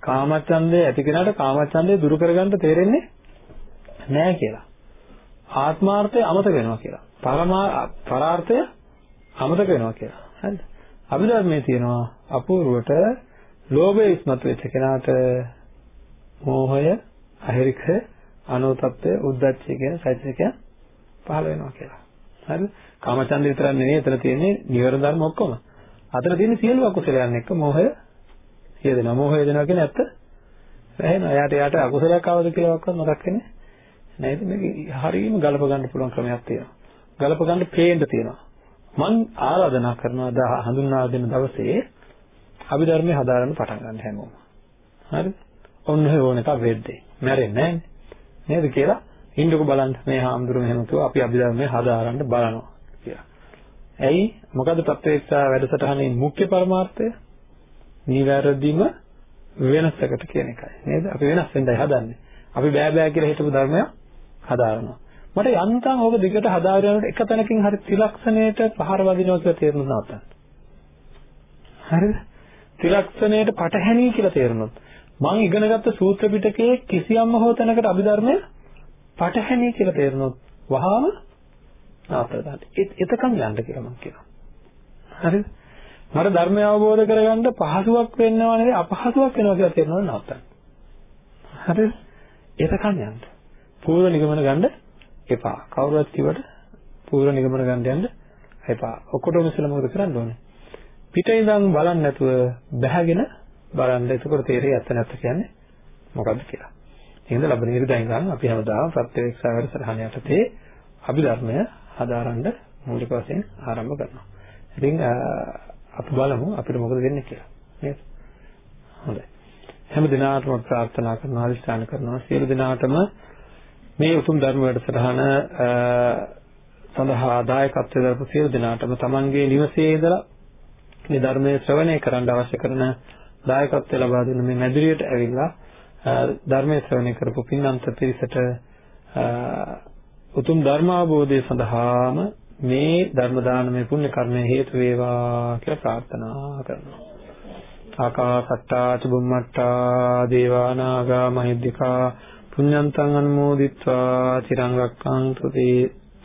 කාමච්ඡන්දය ඇති කෙනාට කාමච්ඡන්දය දුරු කරගන්න තේරෙන්නේ නැහැ කියලා. ආත්මාර්ථය අමතක වෙනවා කියලා. පරමා පරාර්ථය අමතක වෙනවා කියලා. හරිද? අභිධර්මයේ තියෙනවා අපූර්වට ලෝභය ඉස්මතු වෙච්ච කෙනාට මෝහය, අහිරිකය, අනෝතත්වය, උද්දච්චය කියන සයිසිකයන් පහළ වෙනවා කියලා. හරිද? කාමචන්ද විතරක් නෙවෙයි එතන තියෙන්නේ නිවර ධර්ම ඔක්කොම. අතන තියෙන සියලු අකුසලයන් එක්ක මෝහය හේදෙනවා. මෝහය දෙනවා කියන්නේ ඇත්ත. වැහෙනවා. එයාට එයාට අකුසලයක් ආවද කියලා ඔක්කොම මතක් වෙන්නේ නේද? මේක හරියම ගලප ගන්න පුළුවන් ක්‍රමයක් තියෙනවා. ගලප ගන්න පේන්න තියෙනවා. මම ආරාධනා කරනවා හඳුන්වා දෙන දවසේ අභිධර්මයේ හදාරන්න පටන් ගන්න හැමෝම. හරිද? ඔන්න ඔය ඕන එක වෙද්දී. මැරෙන්නේ නේද කියලා ඉන්නකො බලන්න මේ හාමුදුරුවෝ මෙහෙම කිව්වා අපි අභිධර්මයේ හදාරන්න බලනවා කියලා. ඇයි? මොකද ප්‍රත්‍යක්ෂා වැඩසටහනේ මුඛ්‍ය පරමාර්ථය? නිවැරදිම වෙනසකට කියන එකයි. නේද? අපි වෙනස් වෙන්නයි හදන්නේ. අපි බෑ බෑ කියලා හිතපු ධර්මය හදාරනවා. මට යන්තම් ඕක දිගට හදාගෙන එක තැනකින් හරි ත්‍රිලක්ෂණයට පහර වදිනවා කියලා තේරුණා නැත්නම්. හරිද? ත්‍රිලක්ෂණයට පටහැනි කියලා තේරුණොත් මම ඉගෙනගත්ත සූත්‍ර පිටකයේ කිසියම්ම හෝ තැනකට අභිධර්මය පටහැනි කියලා තේරුණොත් වහාම ආතල් දාන්න. එතකන් යන්න කියලා මම කියනවා. හරිද? මට ධර්මය අවබෝධ කරගන්න පහසුවක් වෙන්නව නෙවෙයි අපහසුයක් වෙනවා කියලා තේරෙනවා නවත්තන්න. හරිද? එතකන් යන්න. පූර්ව නිගමන ගන්න එපා. කවුරුත් කිව්වට පූර්ව නිගමන ගන්න යන්න එපා. ඔක්කොටම ඉස්සෙල්ලා මොකද කරන්න ඕනේ? පිට ඉඳන් බලන්නේ නැතුව බැහැගෙන බලන්න. එතකොට තේරෙයි ඇත්ත නැත්ත කියන්නේ මොකද්ද කියලා. එහෙනම් ලබන ඉරිදා ඉඳන් අපි හැමදාම ප්‍රත්‍යක්ෂ වැඩසටහන යටතේ අභිධර්මය හදාරන්න මූලික වශයෙන් ආරම්භ කරනවා. ඉතින් අපි බලමු අපිට මොකද වෙන්නේ කියලා. නේද? හොඳයි. හැම දිනාටම ප්‍රාර්ථනා කරනවා අධිෂ්ඨාන කරනවා සියලු දිනාටම මේ උතුම් ධර්ම වැඩසටහන සඳහා දායකත්වයෙන් දරපු සියලු දිනාටම තමන්ගේ නිවසේ ඉඳලා මේ ධර්මයේ ශ්‍රවණය කරන්න අවශ්‍ය කරන දායකත්වය ලබා දෙන මේ මැදිරියට ඇවිල්ලා ධර්මයේ ශ්‍රවණය කරපු පින්නන්ත පිරිසට උතුම් ධර්මාභෝධය සඳහාම මේ ධර්ම දානමය පුණ්‍ය කර්මය හේතු වේවා කියලා ප්‍රාර්ථනා කරනවා. ආකාසට්ටා චුම්මට්ටා දේවා නාග මහිද්దికා පුඤ්ඤන්තං අනුමෝදිත්වා තිරං රක්ඛන්තු තේ